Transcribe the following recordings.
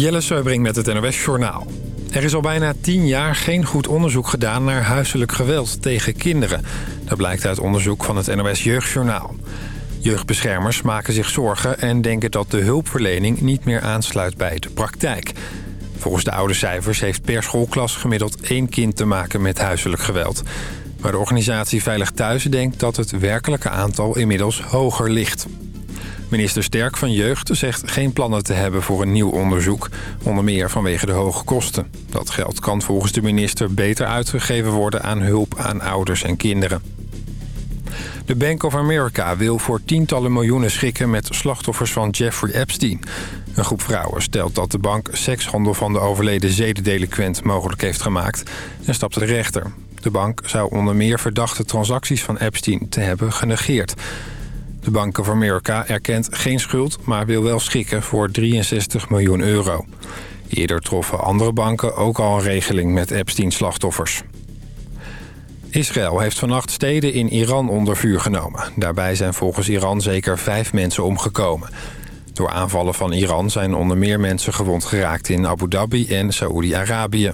Jelle Seubring met het NOS Journaal. Er is al bijna tien jaar geen goed onderzoek gedaan naar huiselijk geweld tegen kinderen. Dat blijkt uit onderzoek van het NOS Jeugdjournaal. Jeugdbeschermers maken zich zorgen en denken dat de hulpverlening niet meer aansluit bij de praktijk. Volgens de oude cijfers heeft per schoolklas gemiddeld één kind te maken met huiselijk geweld. Maar de organisatie Veilig Thuis denkt dat het werkelijke aantal inmiddels hoger ligt. Minister Sterk van Jeugd zegt geen plannen te hebben voor een nieuw onderzoek. Onder meer vanwege de hoge kosten. Dat geld kan volgens de minister beter uitgegeven worden aan hulp aan ouders en kinderen. De Bank of America wil voor tientallen miljoenen schikken met slachtoffers van Jeffrey Epstein. Een groep vrouwen stelt dat de bank sekshandel van de overleden zedendeliquent mogelijk heeft gemaakt en stapt de rechter. De bank zou onder meer verdachte transacties van Epstein te hebben genegeerd. De Bank of America erkent geen schuld, maar wil wel schikken voor 63 miljoen euro. Eerder troffen andere banken ook al een regeling met Epstein-slachtoffers. Israël heeft vannacht steden in Iran onder vuur genomen. Daarbij zijn volgens Iran zeker vijf mensen omgekomen. Door aanvallen van Iran zijn onder meer mensen gewond geraakt in Abu Dhabi en Saoedi-Arabië.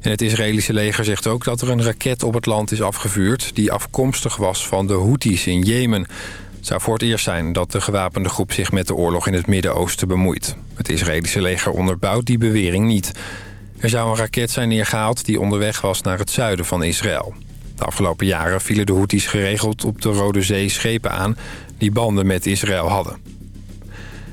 En het Israëlische leger zegt ook dat er een raket op het land is afgevuurd... die afkomstig was van de Houthis in Jemen. Zou voor het eerst zijn dat de gewapende groep zich met de oorlog in het Midden-Oosten bemoeit. Het Israëlische leger onderbouwt die bewering niet. Er zou een raket zijn neergehaald die onderweg was naar het zuiden van Israël. De afgelopen jaren vielen de Houthis geregeld op de Rode Zee schepen aan... die banden met Israël hadden.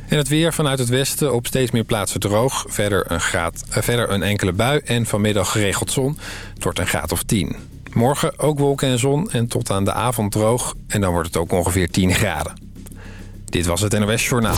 En het weer vanuit het westen op steeds meer plaatsen droog. Verder een, graad, eh, verder een enkele bui en vanmiddag geregeld zon. Het wordt een graad of 10. Morgen ook wolken en zon en tot aan de avond droog. En dan wordt het ook ongeveer 10 graden. Dit was het NOS Journaal.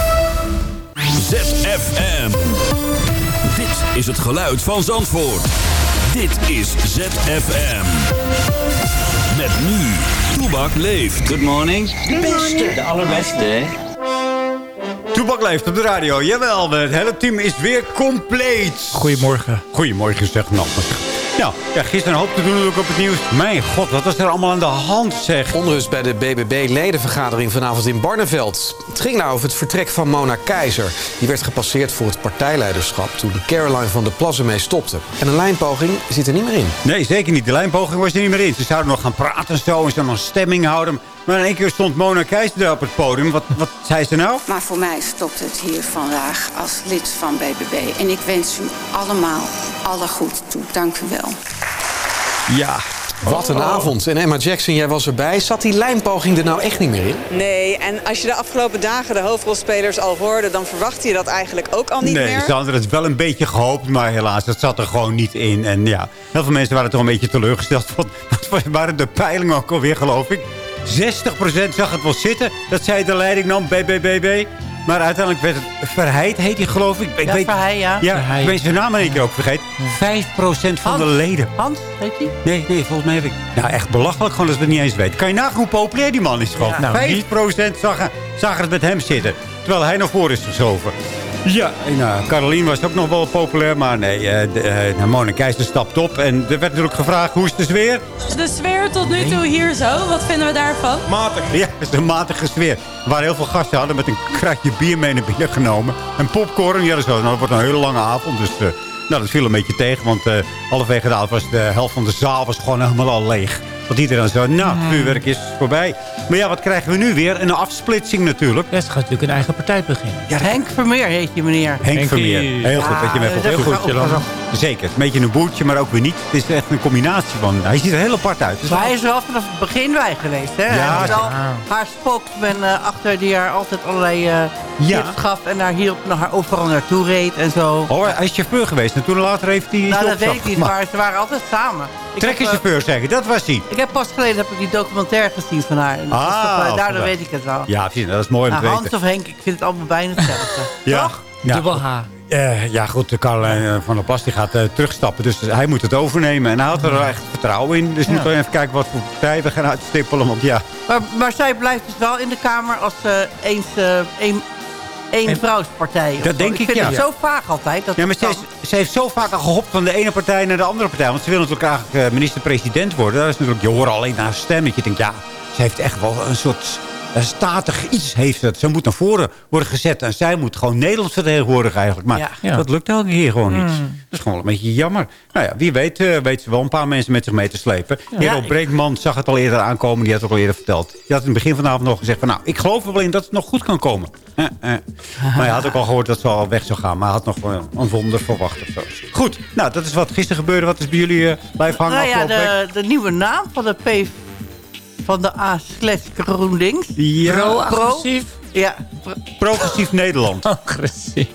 ZFM. Dit is het geluid van Zandvoort. Dit is ZFM. Met nu, Toebak leeft. Good morning. De beste. De allerbeste? Toebak leeft op de radio. Jawel, het hele team is weer compleet. Goedemorgen. Goedemorgen, zeg nog. Nou, ja, gisteren hoop te doen ook op het nieuws. Mijn god, wat was er allemaal aan de hand, zeg. Onrust bij de BBB-ledenvergadering vanavond in Barneveld. Het ging nou over het vertrek van Mona Keizer. Die werd gepasseerd voor het partijleiderschap toen Caroline van der Plas ermee stopte. En een lijnpoging zit er niet meer in. Nee, zeker niet. De lijnpoging was er niet meer in. Ze zouden nog gaan praten en zo en ze nog een stemming houden. Maar in één keer stond Mona Keizer daar op het podium. Wat, wat zei ze nou? Maar voor mij stopt het hier vandaag als lid van BBB. En ik wens u allemaal alle goed toe. Dank u wel. Ja. Wat een avond. En Emma Jackson, jij was erbij. Zat die lijnpoging er nou echt niet meer in? Nee, en als je de afgelopen dagen de hoofdrolspelers al hoorde... dan verwacht je dat eigenlijk ook al niet nee, meer. Nee, ze hadden het wel een beetje gehoopt, maar helaas, dat zat er gewoon niet in. En ja, heel veel mensen waren toch een beetje teleurgesteld. Wat waren de peilingen ook alweer, geloof ik? 60% zag het wel zitten. Dat zei de leiding dan, BBBB. Maar uiteindelijk werd het Verheid, heet hij geloof ik. ik ja, weet, Verheij, ja. Ja, Verheij. ik ben zijn naam in één keer ook vergeten. 5% van Hans. de leden. Hans, weet je? Nee, nee, volgens mij heb ik... Nou, echt belachelijk gewoon dat we het niet eens weten. Kan je nagaan hoe populair die man is gewoon. Ja. Nou, 5% zagen, zagen het met hem zitten. Terwijl hij naar voren is geschoven. Ja, en nou, Caroline was ook nog wel populair. Maar nee, uh, de, uh, Mona Keizer stapt op. En er werd natuurlijk gevraagd, hoe is de sfeer? De sfeer tot nu toe hier zo, wat vinden we daarvan? Matig. Ja, het is een matige sfeer. Er waren heel veel gasten hadden met een kratje bier mee naar binnen genomen. En popcorn, ja, dat, was, nou, dat wordt een hele lange avond. Dus uh, nou, dat viel een beetje tegen. Want uh, halverwege de avond was de helft van de zaal was gewoon helemaal al leeg. Want iedereen zo, nou, het vuurwerk is voorbij. Maar ja, wat krijgen we nu weer? Een afsplitsing natuurlijk. Ja, ze gaat natuurlijk een eigen partij beginnen. Ja, Henk Vermeer heet je, meneer. Henk Vermeer. Heel goed dat je me even heel goed. ook- Zeker. Een beetje een boertje, maar ook weer niet. Het is echt een combinatie van... Hij ziet er heel apart uit. Maar wel- hij is wel vanaf het begin bij geweest, hè? Ja, hij is al haar spokesman eh, achter die haar altijd allerlei eh Ja. tips gaf... en haar hielp naar haar overal naartoe reed en zo. Oh, hij is chauffeur geweest. En toen later heeft hij... nou, dat weet ik niet, maar ze waren altijd samen. Heb, eh, Trekkerchauffeur zeggen, dat was hij. Ik heb pas geleden heb ik die documentaire gezien van haar. En Ah, toch, eh, daardoor weet ik het wel. Ja, dat is mooi om Nou, te Hans weten. of Henk, ik vind het allemaal bijna hetzelfde. Ja. Toch? Ja. Dubbel H. Eh, ja, goed, Caroline eh, van der Plas die gaat terugstappen. Dus hij moet het overnemen. En hij had er wel echt vertrouwen in. Dus we moeten even kijken wat voor partij we gaan uitstippelen. Want ja, Maar, maar zij blijft dus wel in de Kamer als uh, eens uh, één, één vrouwspartij. Dat denk ik, ik vind ja. het zo vaak altijd. Dat ja, maar ze, is- ze heeft zo vaak al gehopt van de ene partij naar de andere partij. Want ze wil natuurlijk eigenlijk eh, minister-president worden. Dat is natuurlijk, je hoort alleen naar haar stem. Dat je denkt, ja, ze heeft echt wel een soort statig iets. Heeft ze. Ze moet naar voren worden gezet. En zij moet gewoon Nederland vertegenwoordigen eigenlijk. Maar Ja. Ja. dat lukt elke keer gewoon niet. Mm. Dat is gewoon een beetje jammer. Nou ja, wie weet eh, weet ze wel een paar mensen met zich mee te slepen. Hero ik- Breekman zag het al eerder aankomen. Die had het ook al eerder verteld. Die had in het begin van de avond nog gezegd van... nou, ik geloof er wel in dat het nog goed kan komen. Eh, eh. Maar hij had ook al gehoord dat ze al weg zou gaan. Maar hij had nog wel een wonder verwacht of zo. Goed, nou, dat is wat gisteren gebeurde. Wat is bij jullie eh blijven hangen Nou ja, de, de nieuwe naam van de P van de A slash GroenLinks. Ja, Pro-agressief? Ja, progressief Nederland. Agressief.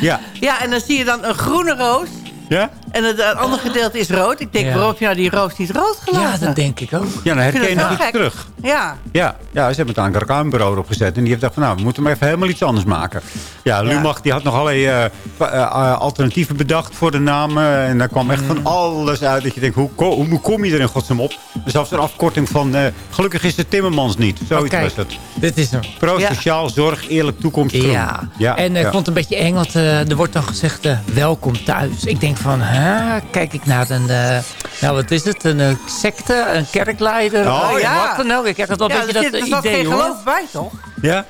Ja. ja, en dan zie je dan een groene roos. Ja? En het, het andere gedeelte is rood. Ik denk, Ja. waarom heb je nou die roos niet rood Ja, gelaten? dat denk ik ook. Ja, dan herken je nog iets terug. Ja, Ja, ja, ze hebben het aan het reclamebureau opgezet. En die heeft gedacht van, nou, we moeten maar even helemaal iets anders maken. Ja, Lumach die had nog allerlei eh, eh, eh, alternatieven bedacht voor de naam. eh, en daar kwam echt Mm. van alles uit. Dat je denkt, hoe, ko- hoe kom je er in godsnaam op? Dus zelfs een afkorting van, eh, gelukkig is het Timmermans niet. Zoiets was het. Dit is hem. Pro-sociaal, zorg, eerlijk, toekomst. Ja. ja en ja. ik vond het een beetje eng, want er wordt dan gezegd, welkom thuis. Ik denk van, hè, kijk ik naar een, eh, nou wat is het, een eh, secte, een kerkleider, Oh, oh, ja. wat dan ook. Ik heb dat wel een ja beetje er dat zit, eh, er zat idee geen hoor. geloof bij, toch? Ja?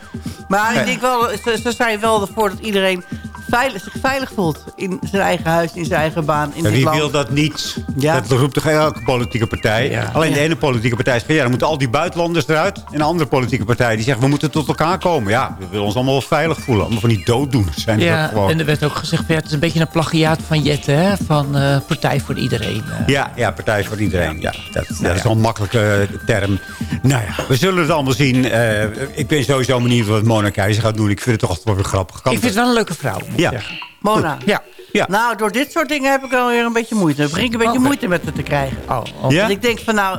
Maar ik denk wel, ze, ze zijn wel ervoor dat iedereen veilig, zich veilig voelt. In zijn eigen huis, in zijn eigen baan, in Ja, wie land. wil dat niet? Ja. Dat roept toch elke politieke partij? Ja. Alleen de ene politieke partij zegt van ja, dan moeten al die buitenlanders eruit. En de andere politieke partij die zegt we moeten tot elkaar komen. Ja, we willen ons allemaal wel veilig voelen. Allemaal van die dooddoeners zijn dat Ja, gewoon. en er werd ook gezegd, ja, het is een beetje een plagiaat van Jette, hè, van eh, Partij voor Iedereen. eh. Ja, ja, partij voor iedereen. Ja, dat, dat Nou is wel een makkelijke eh, term. Nou ja, we zullen het allemaal zien. Eh, ik ben sowieso benieuwd wat Mona Keizer gaat doen. Ik vind het toch altijd wel weer grappig. Kan Ik vind het wel een leuke vrouw, Ja. Mona. Ja. Ja. Nou, door dit soort dingen heb ik wel weer een beetje moeite. Ik begin een beetje Oké. moeite met het te krijgen. Oh, oh. Ja? Dus ik denk van nou,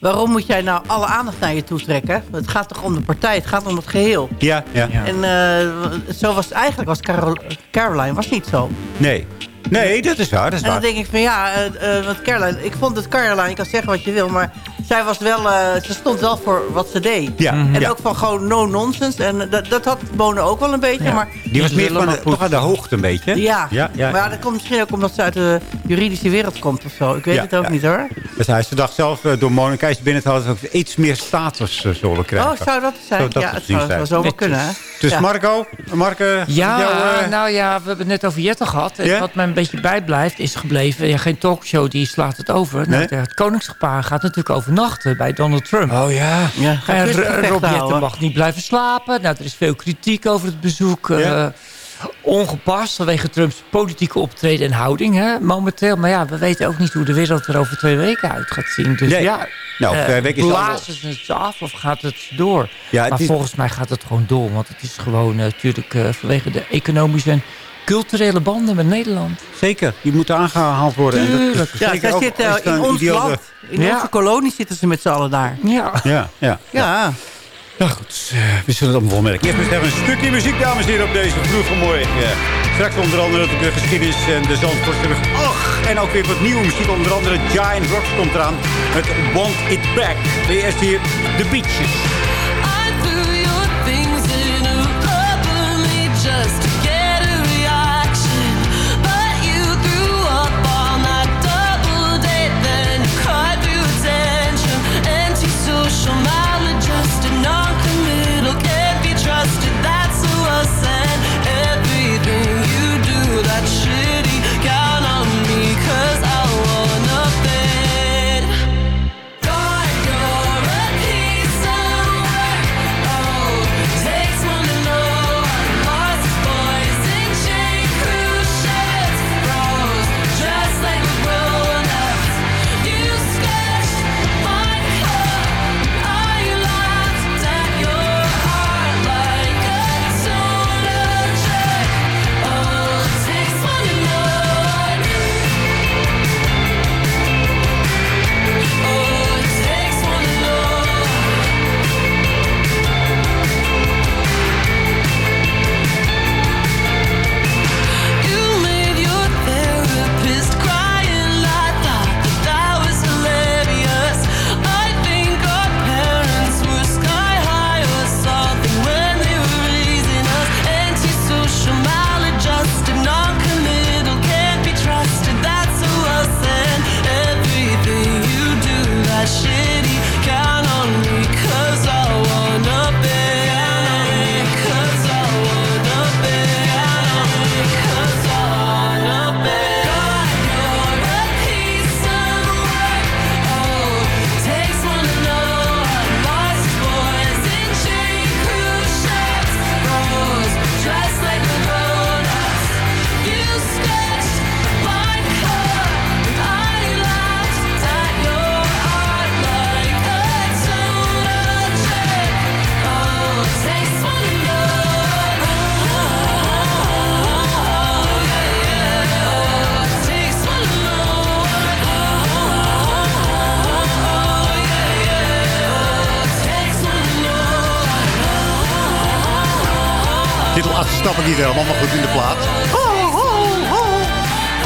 waarom moet jij nou alle aandacht naar je toe trekken? Het gaat toch om de partij, het gaat om het geheel. Ja, ja. Ja. En eh, zo was het eigenlijk, was Carol, Caroline was niet zo. Nee. Nee, dat is waar. Dat is En dan waar. denk ik van ja, eh, eh, want Caroline, ik vond het Caroline, je kan zeggen wat je wil, maar zij was wel, eh, ze stond wel voor wat ze deed. Ja, En ja. ook van gewoon no nonsense. En dat, dat had Bono ook wel een beetje, Ja. maar Die was meer van de, toch aan de hoogte een beetje. ja. Ja, ja. Maar ja, dat komt misschien ook omdat ze uit de juridische wereld komt of zo. Ik weet Ja, het ook ja. niet hoor. Dus hij ze dacht zelf eh, door Mona Keizer binnen te houden... dat ook iets meer status eh, zullen krijgen. Oh, zou dat zijn? Zou dat ja, het zou, kunnen. Hè? Dus ja. Marco, Marco Ja, jouw, eh, nou ja, we hebben het net over Jette gehad. En? Wat mij een beetje bijblijft is gebleven... Ja, geen talkshow die slaat het over. Nee? Nou, het koningsgepaar gaat natuurlijk overnachten bij Donald Trump. Oh ja. Ja, En Rob Jetten mag niet blijven slapen. Nou, er is veel kritiek over het bezoek. Ja. eh, ongepast vanwege Trumps politieke optreden en houding hè, momenteel. Maar ja, we weten ook niet hoe de wereld er over twee weken uit gaat zien. Dus Nee. ja, Nou, eh, twee weken is het blazen ze het af of gaat het door? Ja, het maar is- volgens mij gaat het gewoon door. Want het is gewoon eh, natuurlijk eh, vanwege de economische en culturele banden met Nederland. Zeker, die moeten aangehaald worden. En dat is Tuurlijk. Ja, zij zitten het in ons idiote- land. In Ja. onze kolonie zitten ze met z'n allen daar. Ja. Ja, ja. Ja. Nou goed, eh, we zullen het allemaal wel merken. Eerst even een stukje muziek, dames en heren, op deze vroege morgen. Straks onder andere de geschiedenis en de Zandvoort terug. Ach, en ook weer wat nieuwe muziek. Onder andere Giant Rocks komt eraan met Want It Back. Maar Eerst hier The Beaches.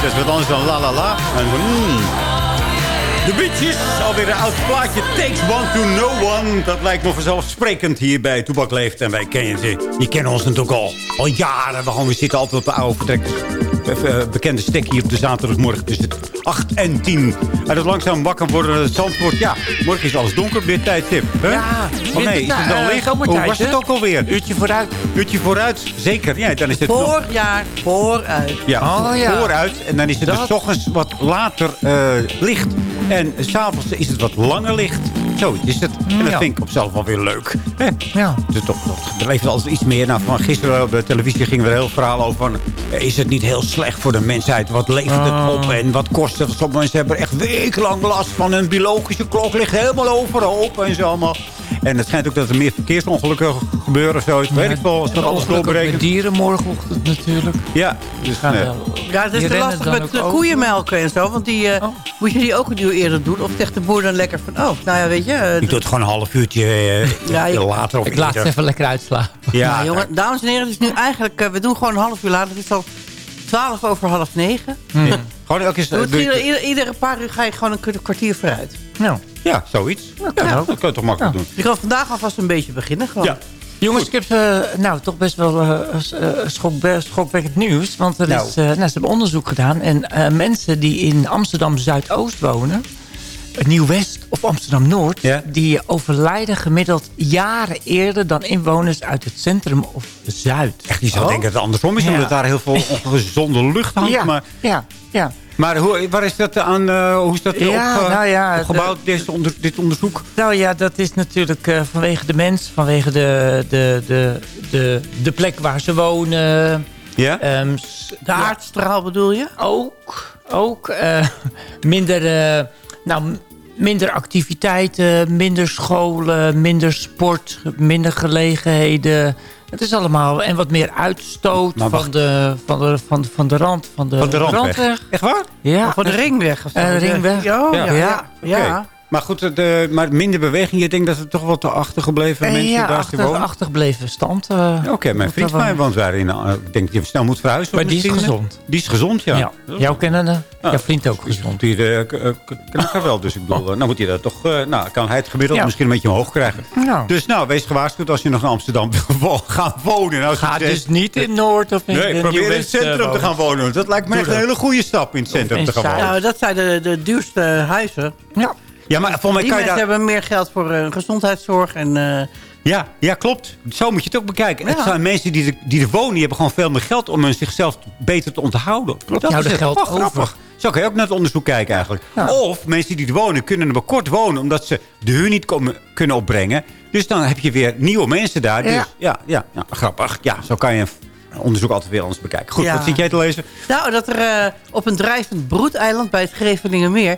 Is wat anders dan la la la. En zo, mm. De Beaches, alweer een oud plaatje. Takes one to no one. Dat lijkt me vanzelfsprekend hier bij Toebak Leeft. En wij kennen ze. Die kennen ons natuurlijk al. Al jaren. We, gewoon, we zitten altijd op de oude vertrek. Even, eh, bekende stek hier op de zaterdagmorgen tussen 8 en 10. En het langzaam wakker worden het Zandvoort. Ja, morgen is alles donker op dit tijdstip. Hè? Ja, Oh nee, is het dan eh, licht? Hoe was het ook alweer? Uurtje vooruit. Uurtje vooruit, zeker. Ja, dan is het nog... Voorjaar, vooruit. Ja, Oh, ja. vooruit. En dan is het Dat- dus 's ochtends wat later eh, licht. En s'avonds is het wat langer licht. Zo is het. En dat Ja. vind ik op zichzelf wel weer leuk. Hè? Ja. Dus toch, er leeft altijd iets meer. Nou, van gisteren op de televisie ging er een heel verhaal over. Van, eh, is het niet heel slecht voor de mensheid? Wat levert het op en wat kost het? Sommige mensen hebben echt wekenlang last van. Hun biologische klok ligt helemaal overhoop en zo allemaal. En het schijnt ook dat er meer verkeersongelukken gebeuren. Zo. Weet ik wel, als dat alles. Met dieren morgenochtend natuurlijk. Ja, dus Gaan nee. wel. Ja, het is lastig met de koeienmelken en zo. Want die, eh, Oh. moet je die ook een uur eerder doen? Of zegt de boer dan lekker van... Oh, nou ja, weet je... eh, Ik doe het gewoon een half uurtje eh, Ja, je- later of Ik laat ze even lekker uitslaan. Ja, nou, jongen, dames en heren, het is nu eigenlijk... we doen gewoon een half uur later. Het is al twaalf over half negen. Gewoon elke keer... Doe het doe je- ieder- ieder- iedere paar uur ga je gewoon een kwart- kwartier vooruit. Nou, Ja, zoiets. Ja, dat kan je toch makkelijk doen. Je kan vandaag alvast een beetje beginnen gewoon. Ja. Jongens, ik heb eh, nou, toch best wel schokbe- schokwekkend nieuws. Want er Nou. is, nou, ze hebben onderzoek gedaan. En mensen die in Amsterdam Zuidoost wonen... Nieuw-West of Amsterdam-Noord... Ja. die overlijden gemiddeld jaren eerder... dan inwoners uit het centrum of Zuid. Echt, die zou Oh. denken dat het andersom is. Ja. Omdat daar heel veel ongezonde lucht hangt. Ja, Maar, ja, ja. Maar hoe, waar is dat aan... eh, hoe is dat Ja, op, nou ja, opgebouwd, dit, onder, dit onderzoek? Nou ja, dat is natuurlijk eh, vanwege de mens. Vanwege de, de, de, de, de plek waar ze wonen. Ja? Ehm, De aardstraal bedoel je? ook. Ook. eh, minder, eh, nou, minder activiteiten, minder scholen, minder sport, minder gelegenheden. Het is allemaal... En wat meer uitstoot Maar wacht. van de, van, de, van, van de rand van de, Van de randweg. Echt waar? Ja, Of van de ringweg? Of zo? Eh, ringweg. Ja, ja, Ja. ja. ja. Oké. Maar goed, de, maar minder beweging. Je denkt dat er toch wat te achtergebleven Eh, mensen ja, daar achter, wonen? achtergebleven stand. eh, Oké, mijn vriend van mij woont daarin. Uh, ik denk dat je snel moet verhuizen. Maar die is misschien, eh, gezond. Die is gezond, ja. ja. Jouw kennende, Ja. jouw vriend ook Die gezond. uh, knakker wel. Dus ik bedoel, uh, nou moet hij dat toch... Uh, nou, kan hij het gemiddeld Ja. misschien een beetje omhoog krijgen. Nou. Dus nou, wees gewaarschuwd als je nog in Amsterdam wil gaan wonen. Nou, Ga dus niet in Noord of in Nee, de probeer in het eh, centrum te gaan wonen. want Dat lijkt me echt een hele goede stap in het centrum in te gaan wonen. Nou, dat zijn de, de duurste huizen. Ja. Ja, maar volgens mij Die kan je mensen daar... hebben meer geld voor eh, gezondheidszorg. En, eh, Ja, ja, klopt. Zo moet je het ook bekijken. Ja. Het zijn mensen die, er- die er wonen, die hebben gewoon veel meer geld om zichzelf beter te onderhouden. Klopt. Nou, er is geld wel grappig. over. Zo kan je ook naar het onderzoek kijken eigenlijk. Ja. Of mensen die er wonen kunnen er maar kort wonen... omdat ze de huur niet komen, kunnen opbrengen. Dus dan heb je weer nieuwe mensen daar. Dus, Ja. ja, ja, ja, grappig. Ja, zo kan je onderzoek altijd weer anders bekijken. Goed, Ja. wat zit jij te lezen? nou, dat er eh, op een drijvend broedeiland bij het Grevelingenmeer...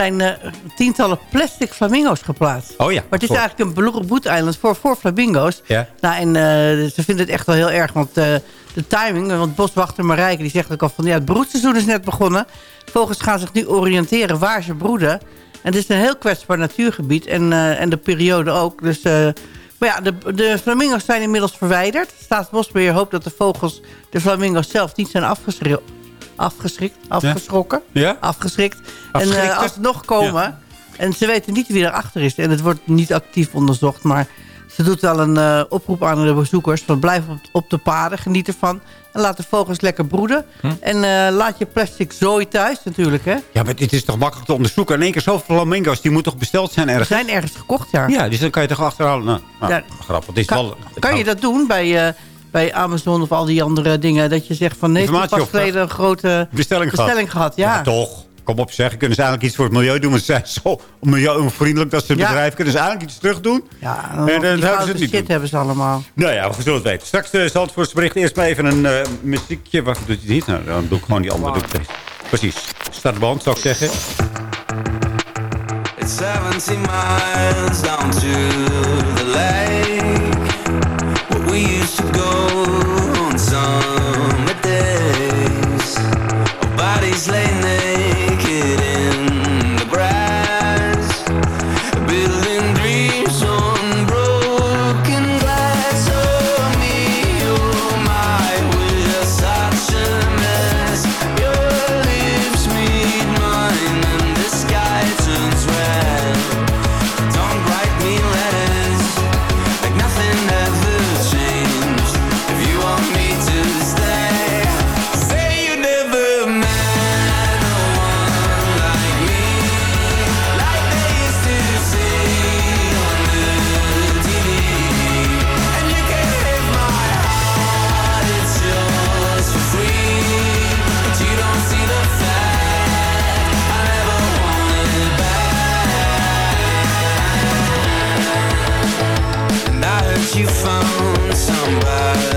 zijn eh, tientallen plastic flamingo's geplaatst. Oh ja. Maar het is eigenlijk een beloeren broedeiland voor, voor flamingo's. Ja. Nou, en eh, ze vinden het echt wel heel erg, want eh, de timing... want boswachter Marijke die zegt ook al van... ja, het broedseizoen is net begonnen. Vogels gaan zich nu oriënteren waar ze broeden. En het is een heel kwetsbaar natuurgebied en, en de periode ook. Dus, maar ja, de, de flamingo's zijn inmiddels verwijderd. Staatsbosbeheer hoopt dat de vogels de flamingo's zelf niet zijn afgeschrikt. Afgeschrikt? Afgeschrokken? Ja? Afgeschrikt. En eh, als ze nog komen... En ze weten niet wie erachter is. En het wordt niet actief onderzocht. Maar ze doet wel een eh, oproep aan de bezoekers. Van blijf op, op de paden, geniet ervan. En laat de vogels lekker broeden. Hm. En eh, laat je plastic zooi thuis natuurlijk. Hè. Ja, maar dit is toch makkelijk te onderzoeken. In één keer zoveel flamingo's, die moeten toch besteld zijn Ze ergens? zijn ergens gekocht, ja. Ja, dus dan kan je toch achterhalen. Nou, nou, Ja. grappig. Het is Kan, wel, kan je dat doen bij, bij Amazon of al die andere dingen? Dat je zegt van nee, ik heb pas geleden een grote bestelling, bestelling gehad. Ja. toch. Kom op zeg. Kunnen ze eigenlijk iets voor het milieu doen? Want ze zijn zo milieuvriendelijk dat ze het Ja. bedrijf kunnen ze eigenlijk iets terug doen. Ja, En dan die zouden ze foute het niet shit doen. hebben ze allemaal. Nou ja, we zullen het weten. Straks de Zandvoortse bericht. Eerst maar even een eh, muziekje. Wacht, doet hij niet? Nou, dan doe ik gewoon die andere. Doe ik deze. Precies. Start de band, zou ik zeggen. It's 70 miles down to the lake. We used to go you found somebody.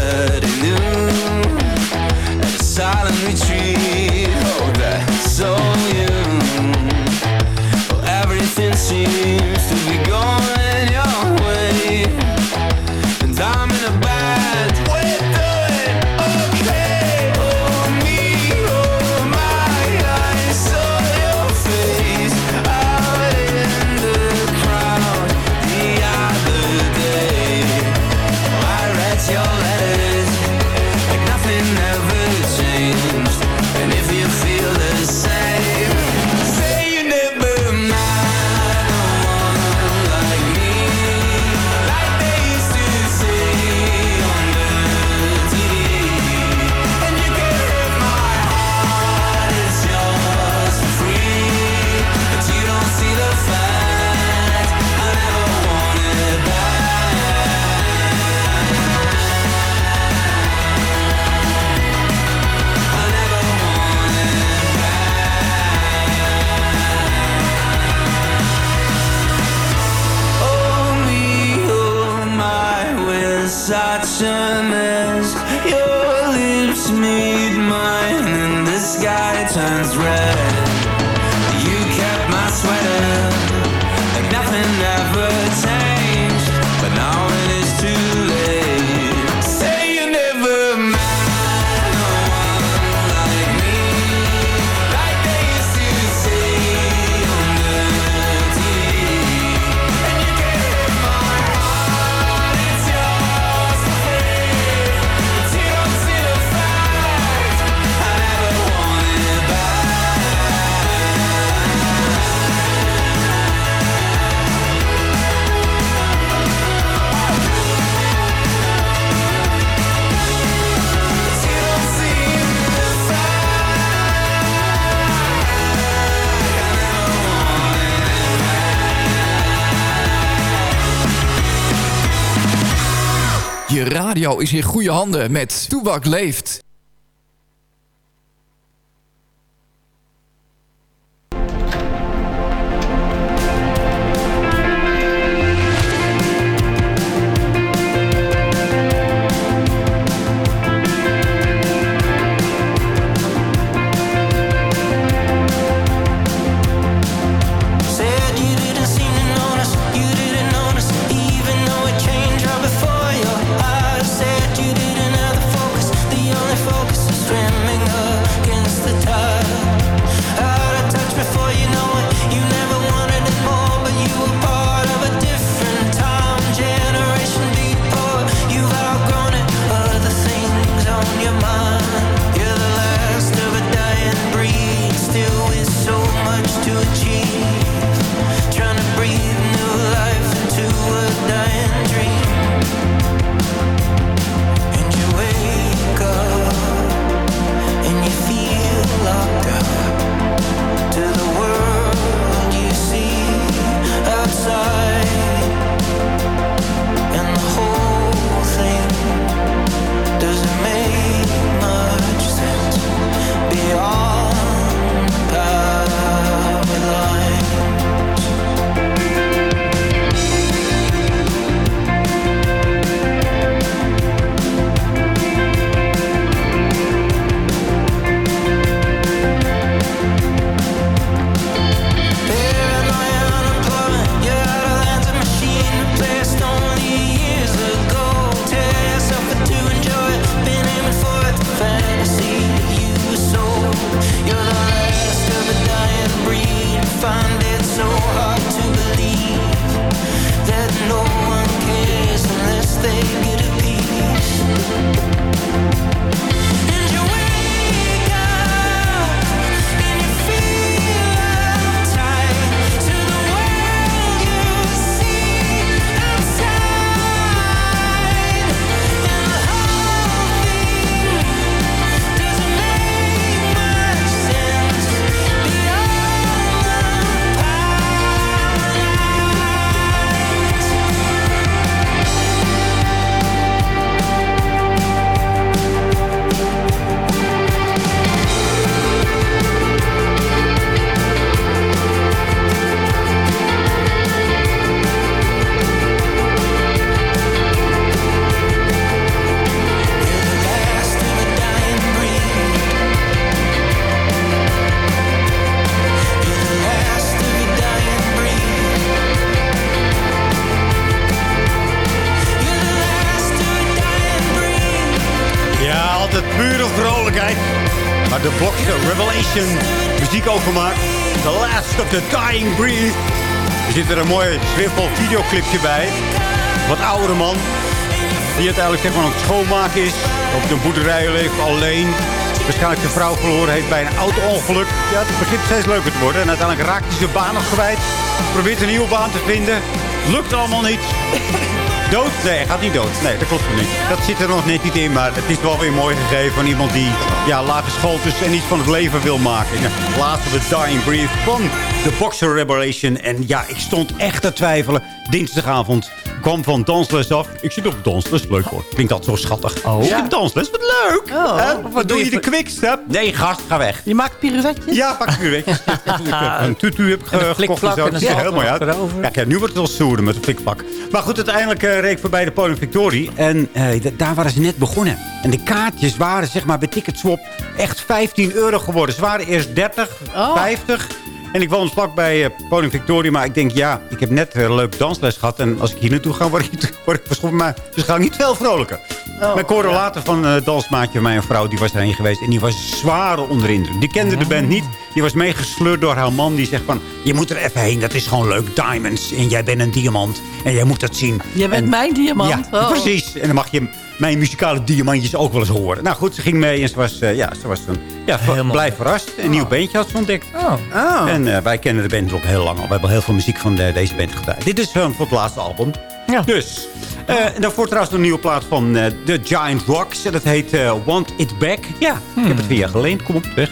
Radio is in goede handen met Toebak Leeft. Videoclipje bij. Wat oudere man. Die uiteindelijk zeg maar aan het schoonmaken is. Op de boerderij leeft alleen. Waarschijnlijk zijn vrouw verloren heeft bij een auto-ongeluk. Ja, het begint steeds leuker te worden. En uiteindelijk raakt hij zijn baan nog kwijt. Probeert een nieuwe baan te vinden. Lukt allemaal niet. Dood? Nee, hij gaat niet dood. Nee, dat klopt niet. Dat zit er nog net niet in, maar het is wel weer mooi gegeven van iemand die ja, lage school is en iets van het leven wil maken. Ja, laatste de Dying Brief van de Boxer Revelation. En ja, ik stond echt te twijfelen. Dinsdagavond kwam van dansles af. Ik zit op dansles. Leuk hoor. Klinkt dat zo schattig. Oh. Ja. Ik dansles. Wat leuk. Oh. Hè? Wat doe je de quickstep? Nee, gast, ga weg. Je maakt pirouetjes? Ja, pak pirouetjes. een tutu heb ik En gekocht. flikvlak zo. en Dat een ziet er heel mooi uit. Ja, kijk, nu wordt het wel stoerder met een flikvlak. Maar goed, uiteindelijk eh, reed ik voorbij de Podium Victorie. En eh, daar waren ze net begonnen. En de kaartjes waren, zeg maar, bij Ticketswap echt 15 euro geworden. Ze waren eerst 30, Oh. 50... En ik woon vlak bij eh, Podium Victoria. Maar ik denk, ja, ik heb net een leuk dansles gehad. En als ik hier naartoe ga, word ik, word ik verschopt. Maar ze gaan niet veel vrolijker. Oh, maar ik hoorde later van een dansmaatje van mij, een vrouw, die was erheen geweest. En die was zwaar onder. Die kende de band niet. Die was meegesleurd door haar man. Die zegt van, je moet er even heen. Dat is gewoon leuk. Diamonds. En jij bent een diamant. En jij moet dat zien. Jij bent En- mijn diamant? Ja, Oh. precies. En dan mag je mijn muzikale diamantjes ook wel eens horen. Nou goed, ze ging mee en ze was, eh, ja, ze was een, ja, blij verrast. Een nieuw bandje had ze ontdekt. Oh. En eh, wij kennen de band ook heel lang al. We hebben heel veel muziek van de- deze band gedaan. Dit is van voor het laatste album. Dus. eh, en daarvoor trouwens een nieuwe plaat van eh, The Giant Rocks. En dat heet eh, Want It Back. Ja, ik heb het via geleend. Kom op, weg.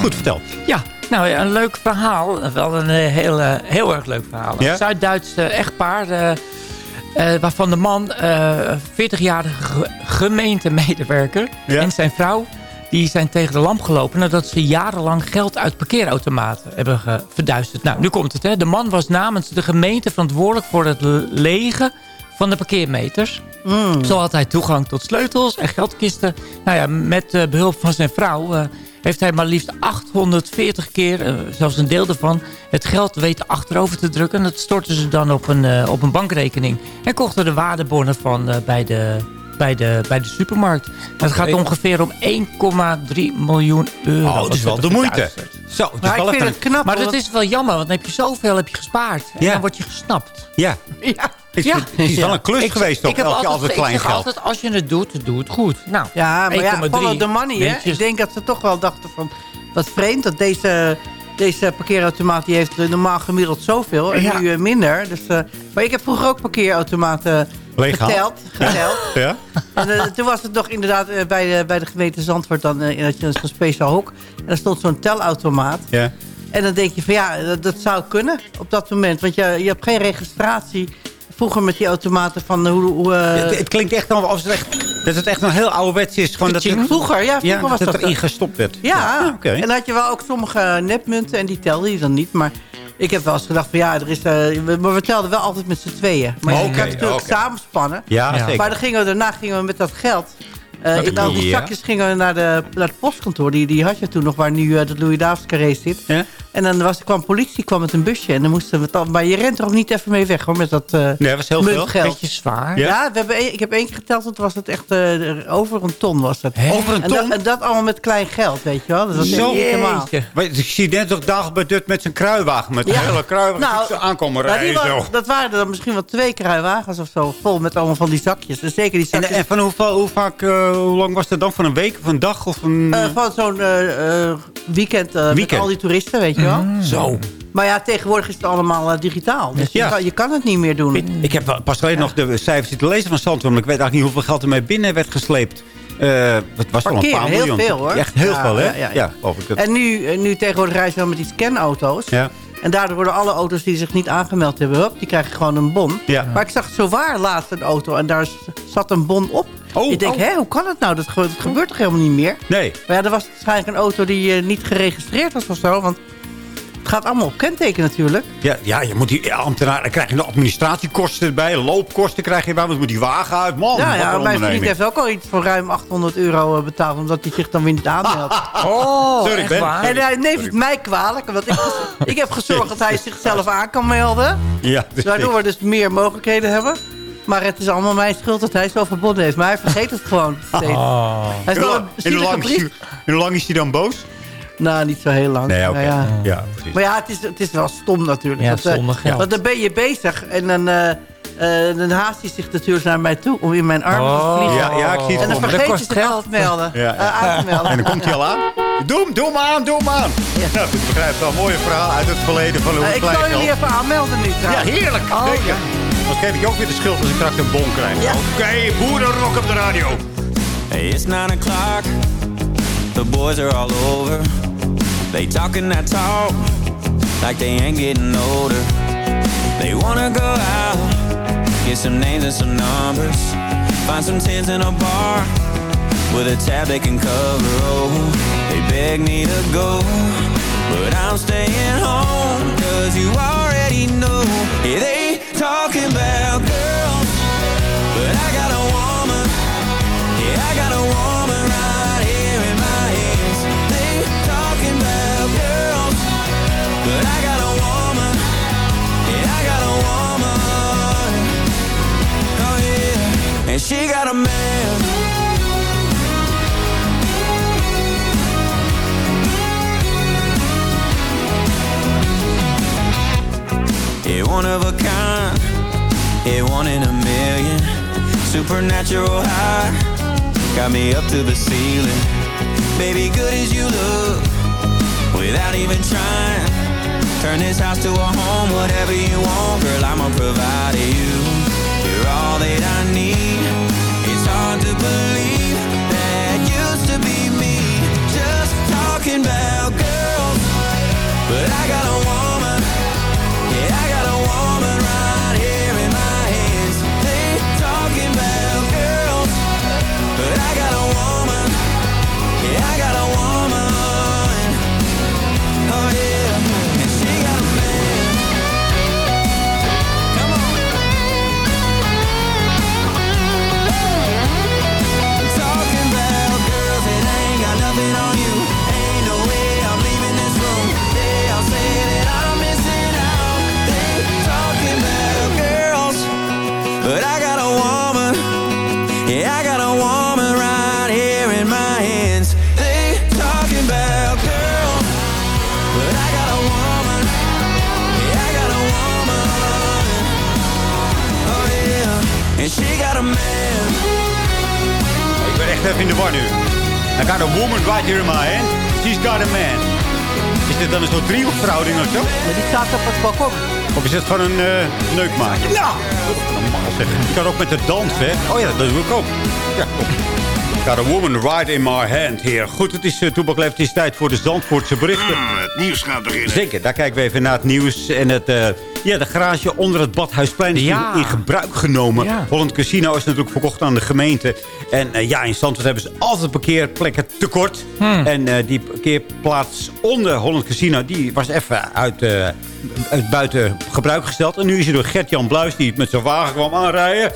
Goed verteld. Ja, nou ja, een leuk verhaal. Wel een heel, heel erg leuk verhaal. Ja? Een Zuid-Duits eh, echtpaar... waarvan de man, eh 40-jarige ge- gemeentemedewerker... Ja? en zijn vrouw... die zijn tegen de lamp gelopen... nadat ze jarenlang geld uit parkeerautomaten hebben verduisterd. Nou, nu komt het. Hè. De man was namens de gemeente verantwoordelijk... voor het le- legen van de parkeermeters. Zo had hij toegang tot sleutels en geldkisten. Nou ja, met eh, behulp van zijn vrouw... eh, heeft hij maar liefst 840 keer, eh, zelfs een deel daarvan... het geld weten achterover te drukken. En dat stortten ze dan op een, op een bankrekening. En kochten de waardebonnen van bij, de, bij, de, bij de supermarkt. Het gaat ongeveer om 1,3 miljoen euro. Oh, dat is wel de moeite. Zo, het is Maar ik wel vind het knap. Maar dat is wel jammer, want dan heb je zoveel heb je gespaard. En Ja. dan word je gesnapt. Ja, Ja. het, Ja. is wel een klus Ik- geweest toch? ik heb altijd, altijd klein ik zeg geld. altijd, als je het doet, doe het goed. Nou, Ja, maar ja, 1,3 follow the money, hè. Ik denk dat ze toch wel dachten van... Wat vreemd, dat deze, deze parkeerautomaat... die heeft normaal gemiddeld zoveel en Ja. nu eh, minder. Dus, eh, maar ik heb vroeger ook parkeerautomaten Leeggehaald? geteld. geteld. Ja? En eh, toen was het nog inderdaad eh, bij, de, bij de gemeente Zandvoort... dan had je een zo'n speciaal hok. En daar stond zo'n telautomaat. Ja. En dan denk je van ja, dat, dat zou kunnen op dat moment. Want je, je hebt geen registratie. Vroeger met die automaten van hoe... hoe Het, het klinkt echt alsof het echt, dat het echt een heel ouderwets is. Gewoon dat het, Vroeger, ja, vroeger ja, was dat dat erin gestopt werd. Ja, en dan had je wel ook sommige nepmunten en die telde je dan niet. Maar ik heb wel eens gedacht van ja, er is, eh, we, maar we telden wel altijd met z'n tweeën. Maar je kan natuurlijk oké. samenspannen. Ja. Maar dan gingen we, daarna gingen we met dat geld... eh in al die zakjes gingen we naar, de, naar het postkantoor. Die, die had je toen nog, waar nu eh, de Louis Davids carré zit. Ja? En dan was, kwam politie kwam met een busje. En dan moesten we het maar je rent er ook niet even mee weg hoor, met dat eh Nee, dat was heel veel. muntgeld. Beetje zwaar. Ja? Ja, we hebben ik heb één keer geteld, want was het echt eh, over een ton was het. Over een En ton? dat, en dat allemaal met klein geld, weet je wel. Dus dat is Zo. Maar ik zie net ook Dagobert Dut met zijn kruiwagen. Met Ja. een hele kruiwagen. Nou, Nou, aankomen Nou, rijden. zo. dat waren er dan misschien wel twee kruiwagens of zo. Vol met allemaal van die zakjes. Dus zeker die En, zakjes. en van hoeveel, hoe, vaak, hoe lang was dat dan? Van een week of een dag? Of een... eh, van zo'n eh, eh, weekend, eh, met Weekend. al die toeristen, weet je wel. Zo. Maar ja, tegenwoordig is het allemaal digitaal. Dus Ja. je, kan, je kan het niet meer doen. Ik heb pas geleden nog de cijfers zitten lezen van Zandvoort. Maar ik weet eigenlijk niet hoeveel geld er mee binnen werd gesleept. Eh het was wel een paar heel miljoen. veel, hoor. Echt heel Ja, veel, hè? ja, En nu, nu tegenwoordig reizen we met die scanauto's. ja. En daardoor worden alle auto's die zich niet aangemeld hebben... Hup, die krijgen gewoon een bon. Ja. Maar ik zag zo waar laatst een auto en daar zat een bon op. Oh. ik denk, Oh. hè, hoe kan het nou? Dat, ge- dat gebeurt toch helemaal niet meer? Nee. Maar ja, er was waarschijnlijk een auto die eh, niet geregistreerd was of zo. Want het gaat allemaal op kenteken natuurlijk. Ja, ja, je moet die ambtenaar, dan krijg je de administratiekosten erbij, loopkosten krijg je bij, want je moet die wagen uit. Man, ja, ja mijn vriend heeft ook al iets voor ruim 800 euro eh, betaald... omdat hij zich dan weer niet aanmeldt. Oh, Sorry, echt Ben. waar? En hij neemt het mij kwalijk. Want ik, ik heb gezorgd dat hij zichzelf aan kan melden. Ja, dus Waardoor we dus meer mogelijkheden hebben. Maar het is allemaal mijn schuld dat hij zo verbonden heeft. Maar hij vergeet het gewoon steeds. Hij is wel een En hoe lang, is brief. hij, en hoe lang is hij dan boos? Nou, niet zo heel lang. Nee, oké. Nou ja. Ja, precies. Maar ja, het is, het is wel stom natuurlijk. Ja, want, eh, zonder geld. want dan ben je bezig en dan, eh, eh, dan haast hij zich natuurlijk naar mij toe om in mijn armen te vliegen. Ja, ja, ik zie het en dan vergeet Dat je zich geld. te melden. Ja, aan te melden. En dan komt hij al aan. Doe hem, doe hem aan, doe hem aan. Ja. ik begrijp wel. Een mooie verhaal uit het verleden van hoe Eh, het ik zal jullie even aanmelden nu Ja, heerlijk. Oh, Zeker. Dan geef ik je ook weer de schuld als ik straks een bon krijg. Ja. Oké, boerenrock op de radio. Hey, it's nine o'clock. The boys are all over. They talking that talk like they ain't getting older. They wanna go out, get some names and some numbers. Find some tents in a bar with a tab they can cover. Oh, they beg me to go, but I'm staying home. Cause you already know. Yeah, they talking about girls, but I got a woman. Yeah, I got a woman right here in my hands. They talking about girls, but I got a woman. Yeah, I got a woman. Oh yeah, and she got a man. Yeah, one of a kind. Yeah, one in a million. Supernatural high. Got me up to the ceiling. Baby, good as you look. Without even trying. Turn this house to a home, whatever you want. Girl, I'ma provide you. You're all that I need. It's hard to believe that used to be me. Just talking about girls. But I got a woman. Yeah, I got a woman got a woman. Ik ben echt even in de war nu. I got a woman right here in my hand. She's got a man. Is dit dan een soort driehoekverhouding of zo? Maar die staat op het balkon. Of is het gewoon een uh, neukmaatje? Nou! Normaal zeg. Je kan ook met de dansen, hè? Oh ja, dat doe ik ook. Ja, kom. Got a woman right in my hand hier. Goed, het is uh, Toebakleef. Het is tijd voor de Zandvoortse berichten. het nieuws gaat beginnen. Zeker, daar kijken we even naar het nieuws. En het, uh, ja, de garage onder het Badhuisplein is Ja. in gebruik genomen. Ja. Holland Casino is natuurlijk verkocht aan de gemeente. En uh, ja, in Zandvoort hebben ze altijd parkeerplekken tekort. Hmm. En uh, die parkeerplaats onder Holland Casino... die was even uit, uh, uit buiten gebruik gesteld. En nu is er door Gert-Jan Bluis... die met zijn wagen kwam aanrijden...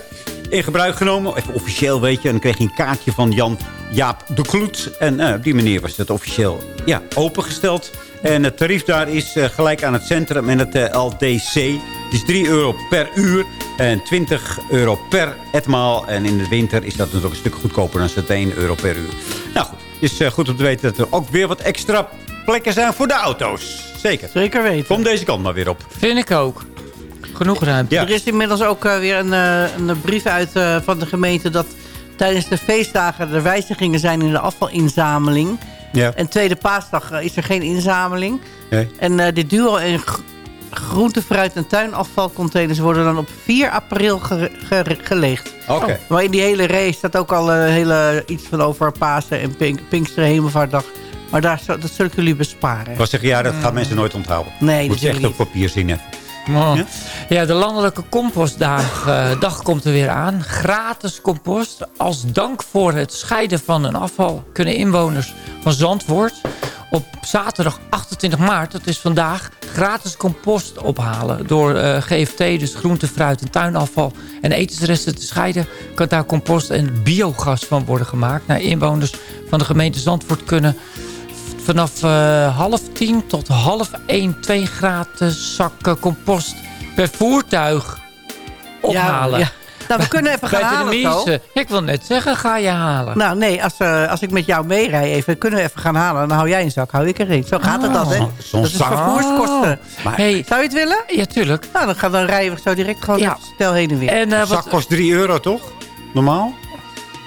in gebruik genomen. Even officieel, weet je. En dan kreeg hij een kaartje van Jan Jaap de Kloet. En op die manier was het officieel ja, opengesteld. En het tarief daar is uh, gelijk aan het centrum en het uh, LDC. Het is 3 euro per uur en 20 euro per etmaal. En in de winter is dat natuurlijk een stuk goedkoper dan het 1 euro per uur. Nou goed, het is uh, goed om te weten dat er ook weer wat extra plekken zijn voor de auto's. Zeker. Zeker weten. Kom deze kant maar weer op. Vind ik ook. Genoeg ruimte. Ja. Er is inmiddels ook uh, weer een, een brief uit uh, van de gemeente... dat tijdens de feestdagen er wijzigingen zijn in de afvalinzameling. Ja. En tweede paasdag is er geen inzameling. Nee. En uh, dit duo en groente, fruit en tuinafvalcontainers worden dan op 4 april ge ge geleegd. Oké. Okay. Oh, maar in die hele race staat ook al uh, hele, iets van over Pasen en Pink, Pinksteren Hemelvaartdag. Maar daar, dat zul ik jullie besparen. Ik was zeggen, ja, dat gaan mensen nooit onthouden. Nee, Moet je echt op papier zien. Oh. Ja? ja? de landelijke compostdag uh, dag komt er weer aan. Gratis compost. Als dank voor het scheiden van een afval... kunnen inwoners van Zandvoort op zaterdag 28 maart... dat is vandaag, gratis compost ophalen. Door uh, GFT, dus groente, fruit en tuinafval... en etensresten te scheiden... kan daar compost en biogas van worden gemaakt. Nou, inwoners van de gemeente Zandvoort kunnen vanaf uh, half tien tot half één twee gratis zakken compost per voertuig ophalen. Ja, ja. Nou, we kunnen even gaan Bij halen zo. Ik wil net zeggen, ga je halen. Nou, nee, als, eh, als ik met jou meerij even, kunnen we even gaan halen. Dan hou jij een zak, hou ik er een. Zo gaat het dan, hè? Zo'n Dat is vervoerskosten. Maar Hey, Zou je het willen? ja, tuurlijk. Nou, dan, gaan, dan rijden we zo direct gewoon Ja. stel heen en weer. En eh, een zak wat... kost 3 euro, toch? Normaal?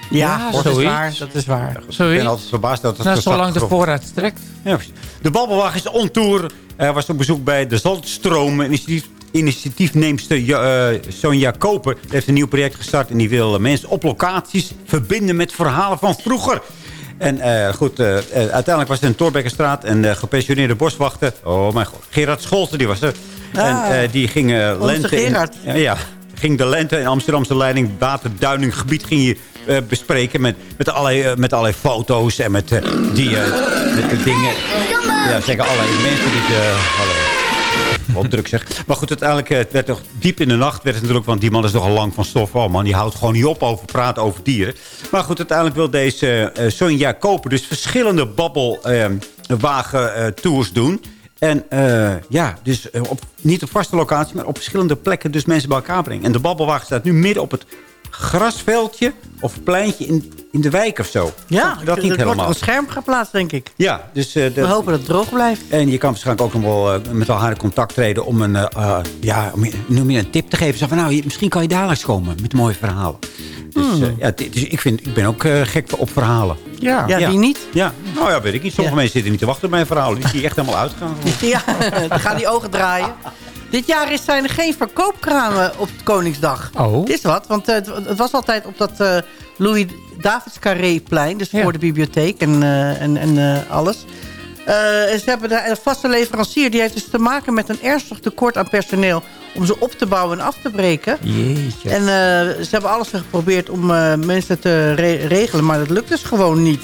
Ja, dat is waar. Dat is waar. Ik ben altijd verbaasd dat het Nou, zolang de voorraad strekt. Ja, de babbelwagen is on tour. Hij was op bezoek bij de Zandstroom. Initiatief, initiatiefneemster eh, Sonja Koper Die heeft een nieuw project gestart. En die wil eh, mensen op locaties verbinden met verhalen van vroeger. En eh, goed, uiteindelijk was het in Torbekkenstraat. En eh gepensioneerde boswachter. Oh mijn god. Gerard Scholten, die was er. En Ah. eh, die ging lente... in- Gerard. ja, ja, ging de lente in Amsterdamse leiding waterduininggebied ging je eh, bespreken met, met, allerlei, eh, met allerlei foto's en met, eh, die, met de dingen. Ja, zeker allerlei mensen die... allerlei- wat druk zeg. Maar goed, uiteindelijk het werd toch diep in de nacht. Werd het natuurlijk, want die man is nogal lang van stof. Oh man, die houdt gewoon niet op over praten over dieren. Maar goed, uiteindelijk wil deze eh Sonja Koper dus verschillende babbelwagen eh, tours doen. En eh, ja, dus eh, op, niet op vaste locatie, maar op verschillende plekken dus mensen bij elkaar brengen. En de babbelwagen staat nu midden op het grasveldje of pleintje in, in de wijk of zo. Ja, dat niet er wordt helemaal. een scherm geplaatst, denk ik. Ja, dus... eh, We dat- hopen dat het droog blijft. en je kan waarschijnlijk ook nog wel eh, met haar in contact treden... om een, eh, ja, om noem je een tip te geven. Zo van, nou, je- misschien kan je daar langs komen met mooie verhalen. Dus, Hmm. ja, dus ik, vind, ik ben ook gek op verhalen. Ja. Ja, die niet. Ja, nou ja, weet ik niet. Sommige Ja. mensen zitten niet te wachten op mijn verhalen. Die zie je echt helemaal uitgaan. Ja, dan gaan die ogen draaien. Dit jaar is, zijn er geen verkoopkramen op Koningsdag. Oh. Het is wat, want eh, het, het was altijd op dat eh, Louis Davids Carré-plein. Dus Ja. voor de bibliotheek en, eh, en, en alles. Ze hebben daar een vaste leverancier. Die heeft dus te maken met een ernstig tekort aan personeel... om ze op te bouwen en af te breken. Jeetje. En ze hebben alles geprobeerd om mensen te re- regelen, maar dat lukt dus gewoon niet.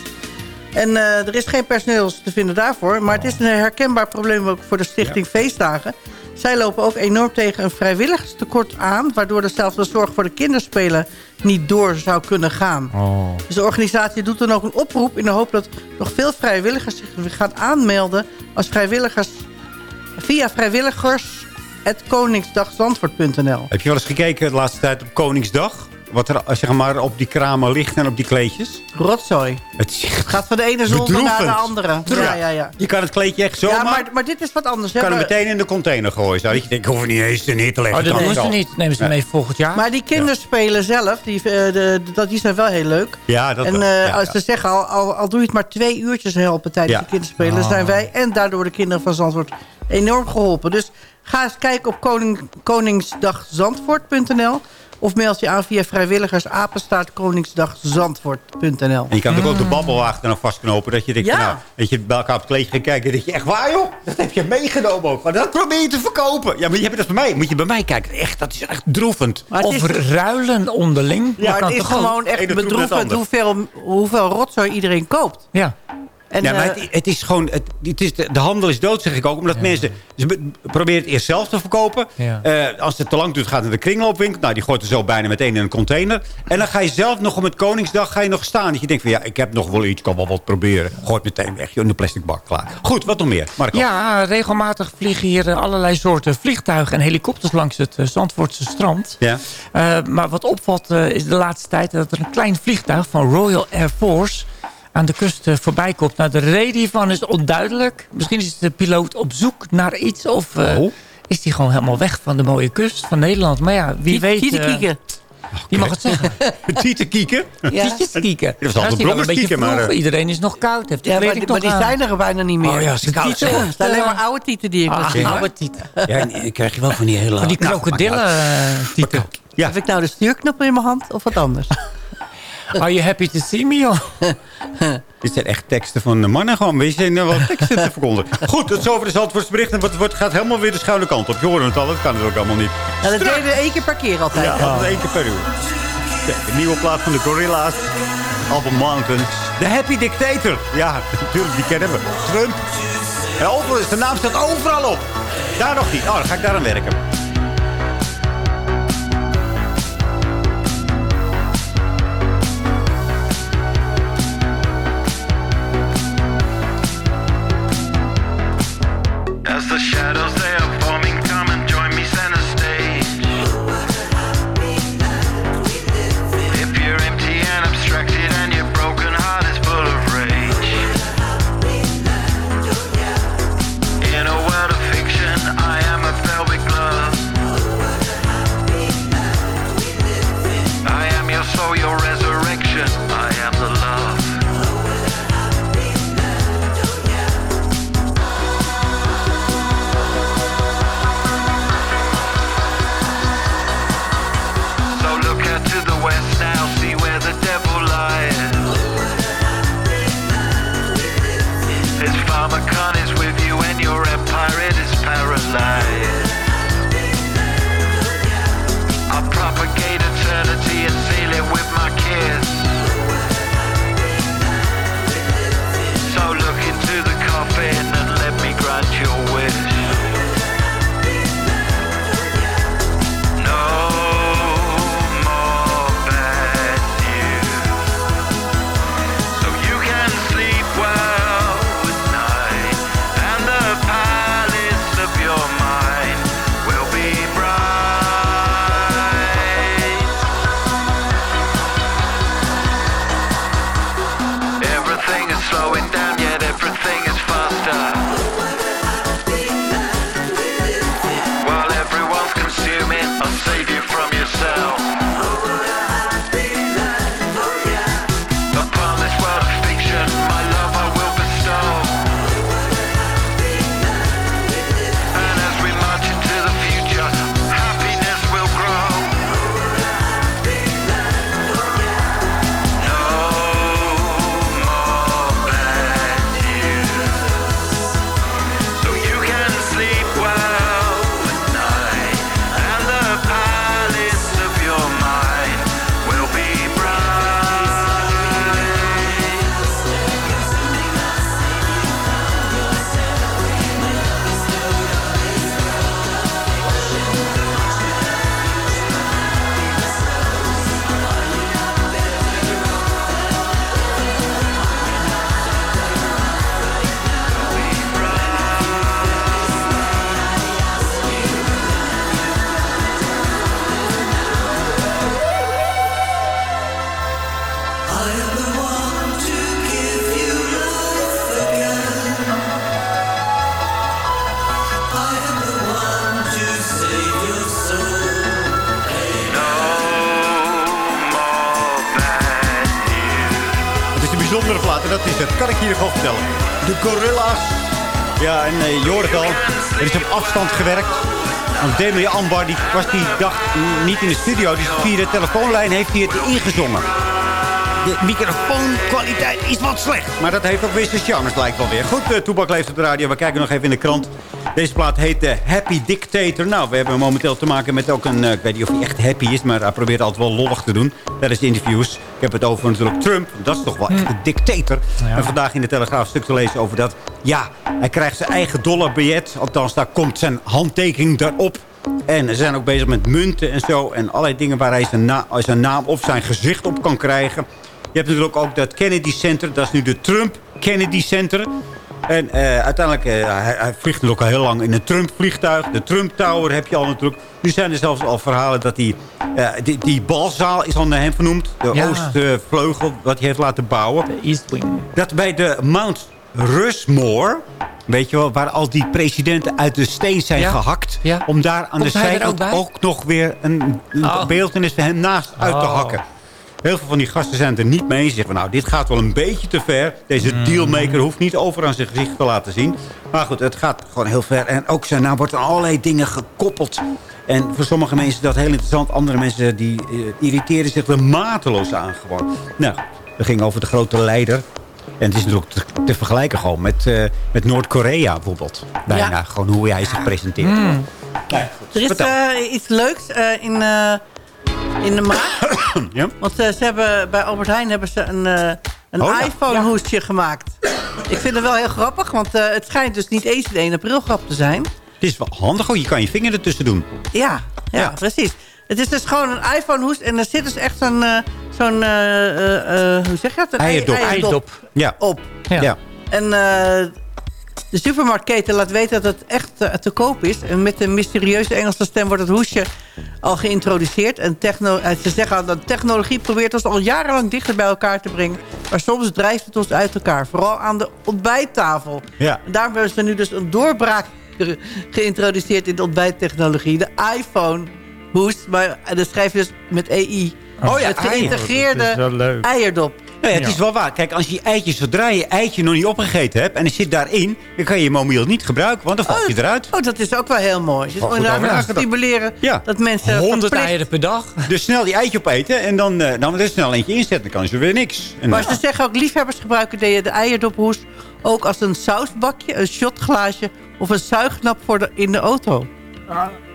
En er is geen personeel te vinden daarvoor. Maar het is een herkenbaar probleem ook voor de stichting Feestdagen. Zij lopen ook enorm tegen een vrijwilligerstekort aan... waardoor er zelfs de zorg voor de kinderspelen niet door zou kunnen gaan. Oh. Dus de organisatie doet dan ook een oproep... in de hoop dat nog veel vrijwilligers zich gaan aanmelden... als vrijwilligers via vrijwilligers.koningsdagzandvoort.nl. Heb je wel eens gekeken de laatste tijd op Koningsdag? Wat er zeg maar, op die kramen ligt en op die kleedjes? Rotzooi. Het Het gaat van de ene zolder naar de andere. Ja, ja, ja. Je kan het kleedje echt zo ja, maar, maar dit is wat anders. hè. kan hem Maar- meteen in de container gooien. Zou je denkt, ik hoef er niet eens neer te leggen. Oh, dat doen ze zo. niet. Nemen ze Ja. mee volgend jaar. Maar die kinderspelen zelf, die, eh, de, dat, die zijn wel heel leuk. Ja, dat en eh, Ja, als ja. ze zeggen, al, al, al doe je het maar twee uurtjes helpen tijdens Ja. de kinderspelen... zijn wij en daardoor de kinderen van Zandvoort enorm geholpen. Dus ga eens kijken op koning, koningsdagzandvoort.nl... of meld je aan via vrijwilligers apenstaart koningsdagzandvoort.nl. En je kan ook de babbelwagen nog vastknopen. Dat je denkt, Ja. van, nou, dat je bij elkaar op het kleedje gaat kijken. Dat je echt, waar joh? Dat heb je meegenomen ook. Maar dat probeer je te verkopen. Ja, maar je hebt het bij mij. Moet je bij mij kijken. Echt, dat is echt droevend. Of is, ruilen onderling. Dat maar kan het is gewoon echt bedroevend hoeveel, hoeveel rotzooi iedereen koopt. Ja. En, ja, maar eh, het, het is gewoon, het, het is de, de handel is dood, zeg ik ook. Omdat mensen, ze be- proberen het eerst zelf te verkopen. Ja. Eh, als het te lang duurt, gaat het naar de kringloopwinkel. Nou, die gooit er zo bijna meteen in een container. En dan ga je zelf nog om het Koningsdag ga je nog staan. Dat je denkt van, ja, ik heb nog wel iets, kan wel wat proberen. Gooit meteen weg, joh, in de plastic bak, klaar. Goed, wat nog meer? Marco. Ja, regelmatig vliegen hier eh, allerlei soorten vliegtuigen en helikopters langs het Zandvoortse strand. Ja. Maar wat opvalt is de laatste tijd dat er een klein vliegtuig van Royal Air Force aan de kust eh, voorbij komt. Nou, de reden hiervan is onduidelijk. Misschien is de piloot op zoek naar iets of eh, Oh. is hij gewoon helemaal weg van de mooie kust van Nederland. Maar ja, wie weet... Kieten eh, kieken. die mag het zeggen. Tieten kieken. Ja. Tietjes kieken. Dat altijd is wel een beetje maar, Iedereen is nog koud. Heeft Ja, maar, maar die aan. zijn er bijna niet meer. Oh ja, ze koud. Het zijn alleen maar oude tieten die ik Ah, oude tieten. Ja, krijg je wel van die hele... Van die Nou, krokodillen tieten. Ja. Heb ik nou de stuurknop in mijn hand of wat anders? Are you happy to see me? Joh? Dit zijn echt teksten van de mannen gewoon. We zijn wel teksten te verkondigen. Goed, dat is over de Zandvoortsbericht. En het wordt, gaat helemaal weer de schuine kant op. Je hoort het al, dat kan het ook allemaal niet. Ja, dat deden we één keer per keer altijd. Ja, altijd één keer per uur. Een nieuwe plaat van de Gorilla's. Album Mountains. The Happy Dictator. Ja, natuurlijk, die kennen we. Trump. En overal, zijn naam staat overal op. Daar nog niet. Oh, dan ga ik daar aan werken. As the shadows Er is op afstand gewerkt. Demi Ambar die was die dag niet in de studio. Dus via de telefoonlijn heeft hij het ingezongen. De microfoonkwaliteit is wat slecht. Maar dat heeft ook weer zijn charmes, lijkt wel weer. Goed, uh, Toebak leeft op de radio. We kijken nog even in de krant. Deze plaat heet de Happy Dictator. Nou, we hebben momenteel te maken met ook een... eh, ik weet niet of hij echt happy is, maar hij probeert altijd wel lollig te doen. Tijdens de interviews. Ik heb het over natuurlijk Trump. Dat is toch wel echt een dictator. En vandaag in de Telegraaf een stuk te lezen over dat... Ja, hij krijgt zijn eigen dollarbiljet. Althans, daar komt zijn handtekening daarop. En ze zijn ook bezig met munten en zo. En allerlei dingen waar hij zijn, na zijn naam of zijn gezicht op kan krijgen. Je hebt natuurlijk ook dat Kennedy Center. Dat is nu de Trump Kennedy Center. En eh, uiteindelijk, eh, hij, hij vliegt natuurlijk al heel lang in een Trump-vliegtuig. De Trump Tower heb je al natuurlijk. Nu zijn er zelfs al verhalen dat die, eh, die, die balzaal is al naar hem vernoemd. De Ja. Oostvleugel, wat hij heeft laten bouwen. De East Wing. Dat bij de Mount Rushmore... Weet je wel, waar al die presidenten uit de steen zijn Ja. gehakt. Ja. Om daar aan Komt de zijkant ook nog weer een, een Oh. beeldenis van hem naast uit te Oh. hakken. Heel veel van die gasten zijn het er niet mee eens. Ze zeggen, van, nou, dit gaat wel een beetje te ver. Deze Hmm. dealmaker hoeft niet over aan zijn gezicht te laten zien. Maar goed, het gaat gewoon heel ver. En ook zijn naam wordt aan allerlei dingen gekoppeld. En voor sommige mensen is dat heel interessant. Andere mensen die eh, irriteren zich er mateloos aan gewoon. Nou, we gingen over de grote leider. En het is natuurlijk te, te vergelijken gewoon met, eh, met Noord-Korea bijvoorbeeld. Bijna Ja. gewoon hoe hij zich presenteert. Nou, goed, Er is eh, iets leuks eh, in, eh, in de maak. ja? Want eh, ze hebben, bij Albert Heijn hebben ze een, eh, een Oh ja. iPhone-hoesje gemaakt. Ik vind het wel heel grappig, want eh, het schijnt dus niet eens een 1 april grap te zijn. Het is wel handig hoor. Je kan je vinger ertussen doen. Ja, ja, Ja. precies. Het is dus gewoon een iPhone-hoes en er zit dus echt zo'n, zo'n eh, eh, eh, hoe zeg je dat? Een ei- Eierdop. Eierdop. Ja. op. Ja. ja. En eh, de supermarktketen laat weten dat het echt eh, te koop is. En met een mysterieuze Engelse stem wordt het hoesje al geïntroduceerd. En techno eh, ze zeggen dat technologie probeert ons al jarenlang dichter bij elkaar te brengen. Maar soms drijft het ons uit elkaar. Vooral aan de ontbijttafel. Ja. En daarom hebben ze nu dus een doorbraak ge- geïntroduceerd in de ontbijttechnologie. De iPhone hoes. Maar eh, dat schrijf je dus met EI. Oh ja, het geïntegreerde leuk. eierdop. Nou ja, het is wel waar. Kijk, als je eitjes, zodra je eitje nog niet opgegeten hebt... en het zit daarin, dan kan je je mobiel niet gebruiken... want dan valt je eruit. Oh, dat is ook wel heel mooi. Dus nagedacht. stimuleren Ja. dat mensen... 100 verplicht- eieren per dag. Dus snel die eitje opeten en dan, eh, dan er snel eentje inzetten. Dan kan ze weer niks. En Maar dan- ze zeggen ook, liefhebbers gebruiken de, de eierdophoes... ook als een sausbakje, een shotglaasje... of een zuignap voor de, in de auto.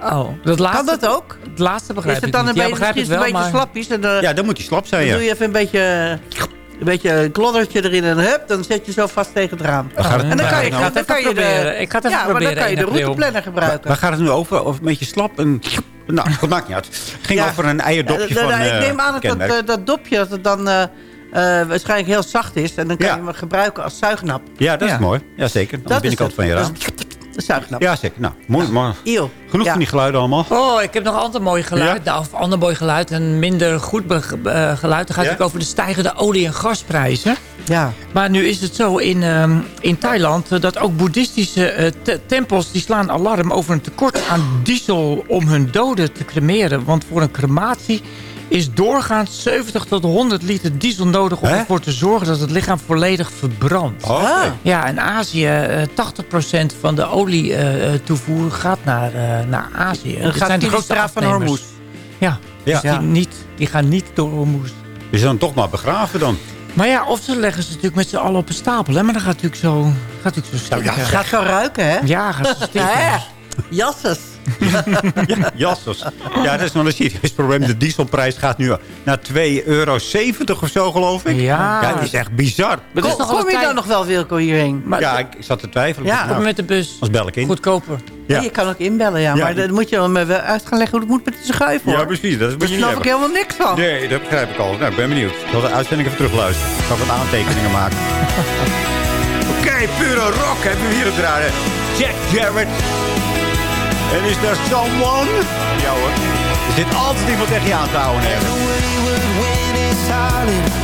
Oh, dat laatste, Kan dat ook? Het laatste begrijp is het ik dan niet. een Ja, beetje, begrijp misschien het is wel, een beetje maar... slapjes... En, eh, ja, dan moet die slap zijn, dan ja. doe je even een beetje, een beetje een kloddertje erin en hup... dan zet je zo vast tegen het raam. En dan kan je, het nou- dan kan je de, proberen. Ik ga het even ja, maar dan kan je de routeplanner gebruiken. Waar gaat het nu over? Of een beetje slap? En... Nou, dat maakt niet uit. Het ging Ja. over een eierdopje Ja, van nou, eh Ik neem aan dat kenmerk. eh, dat dopje dat het dan eh, eh, waarschijnlijk heel zacht is. En dan kan Ja. je hem gebruiken als zuignap. Ja, dat Ja. is mooi. Ja, zeker. Aan de Dat het. van je Dat raam. is zuignap. Ja, zeker. Nou, mooi. Maar genoeg Ja. van die geluiden allemaal. Oh, ik heb nog een ander mooi geluid. Nou, of ander mooi geluid. Een minder goed geluid. Dan gaat Ja? het over de stijgende olie- en gasprijzen. Ja. Maar nu is het zo in, ehm, in Thailand... eh, dat ook boeddhistische eh, te- tempels... die slaan alarm over een tekort aan diesel... om hun doden te cremeren. Want voor een crematie is doorgaans 70 tot 100 liter diesel nodig... om Hè? ervoor te zorgen dat het lichaam volledig verbrandt. Oh. Ah. Ja, in Azië, eh 80% van de olietoevoer gaat naar, eh, naar Azië. Dan gaat zijn die de straat van. Hormuz. Ja, Ja. dus Die, niet, die gaan niet door Hormuz. Dus dan toch maar begraven dan. Maar ja, of ze leggen ze natuurlijk met z'n allen op een stapel. Hè? Maar dan gaat het natuurlijk zo, gaat het natuurlijk zo Nou ja. Gaat zo ruiken, hè? Ja, gaat ze stinken. Hè? Jasses. Ja, jasses. Ja, dat is nog een serieus probleem. De dieselprijs gaat nu naar 2,70 euro of zo, geloof ik. Ja. Ja, het is echt bizar. Maar dat Kom, kom je dan nog wel, Wilco, hierheen? Maar Ja, ik zat te twijfelen. Ja. Nou, met de bus. als bel ik in. Goedkoper. Ja. Ja, je kan ook inbellen, ja. Ja. Maar dan moet je hem eh, wel uit gaan leggen hoe het moet met die schuif, hoor. Ja, precies. Dat moet Daar snap ik helemaal niks van. Nee, dat begrijp ik al. Nou, ik ben benieuwd. Ik zal de uitzending even terugluisteren. Ik zal wat aantekeningen maken. Oké, pure rock hebben we hier op de. Jack Jarrett. En is daar someone? Ja hoor. Er zit altijd iemand tegen je aan te houden. Hè.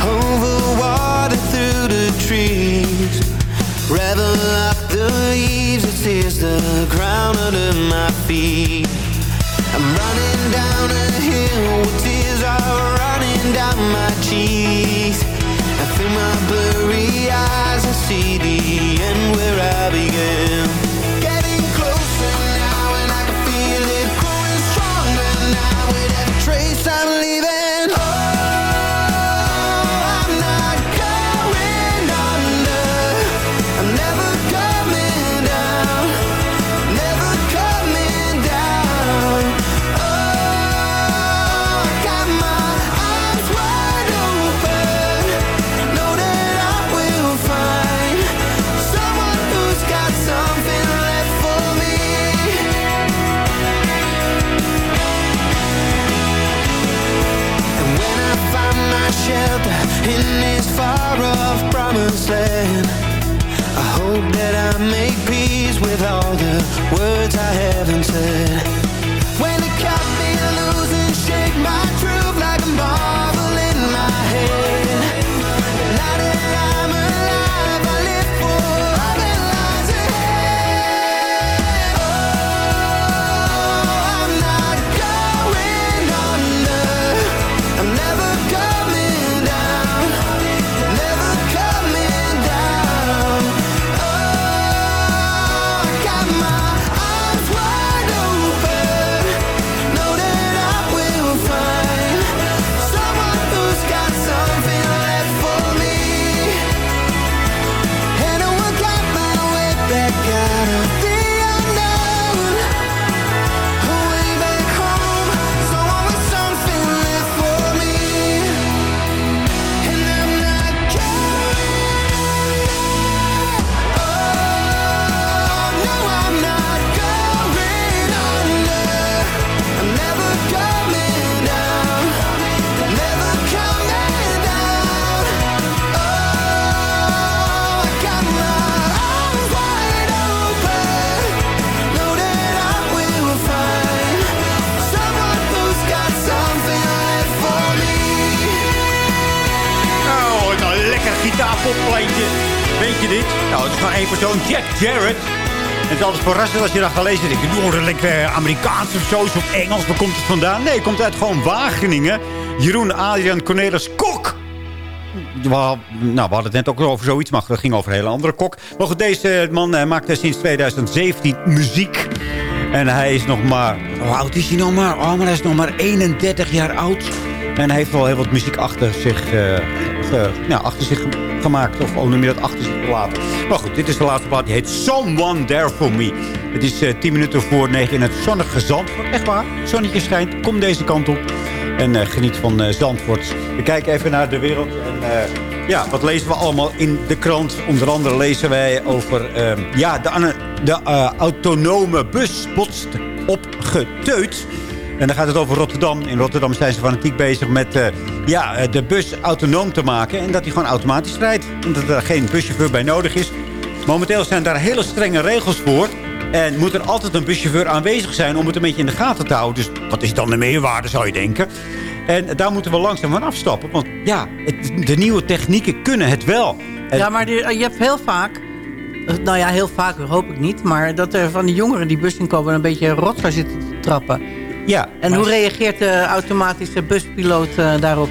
over water through the trees. Revel up the leaves, it sears the ground under my feet. I'm running down a hill tears are running down my cheeks. And through my blurry eyes, I see the end where I began. Nou, het is één persoon, Jack Jarrett. Het is altijd verrassend als je dat gaat lezen. Oh, dat lijkt eh, Amerikaans of zo, of Engels. Waar komt het vandaan? Nee, het komt uit gewoon Wageningen. Jeroen Adriaan Cornelis Kok. Nou, we hadden het net ook over zoiets, maar dat ging over een hele andere kok. Maar goed, deze man eh, maakte sinds 2017 muziek. En hij is nog maar... Hoe oud is hij nog maar? Oh, maar hij is nog maar 31 jaar oud. En hij heeft wel heel wat muziek achter zich, eh, ja, achter zich gemaakt. Of hoe noem je dat? Achter zich gelaten. Maar goed, dit is de laatste plaat. Die heet Someone There For Me. Het is eh 10 minuten voor 9 in het zonnige Zandvoort. Echt waar. Zonnetje schijnt. Kom deze kant op. En eh, geniet van eh, Zandvoort. We kijken even naar de wereld. En eh, ja, wat lezen we allemaal in de krant? Onder andere lezen wij over... eh, ja, de, de eh, autonome bus botst opgeteut. En dan gaat het over Rotterdam. In Rotterdam zijn ze fanatiek bezig met eh, ja, eh, de bus autonoom te maken. En dat die gewoon automatisch rijdt. En dat er geen buschauffeur bij nodig is. Momenteel zijn daar hele strenge regels voor. En moet er altijd een buschauffeur aanwezig zijn om het een beetje in de gaten te houden. Dus wat is dan de meerwaarde, zou je denken? En daar moeten we langzaam van afstappen. Want ja, de nieuwe technieken kunnen het wel. Ja, maar die- je hebt heel vaak... eh, Nou ja, heel vaak hoop ik niet. Maar dat er van die jongeren die bus inkomen... en een beetje rotzooi zitten te trappen. Ja. En hoe reageert de automatische buspiloot eh, daarop?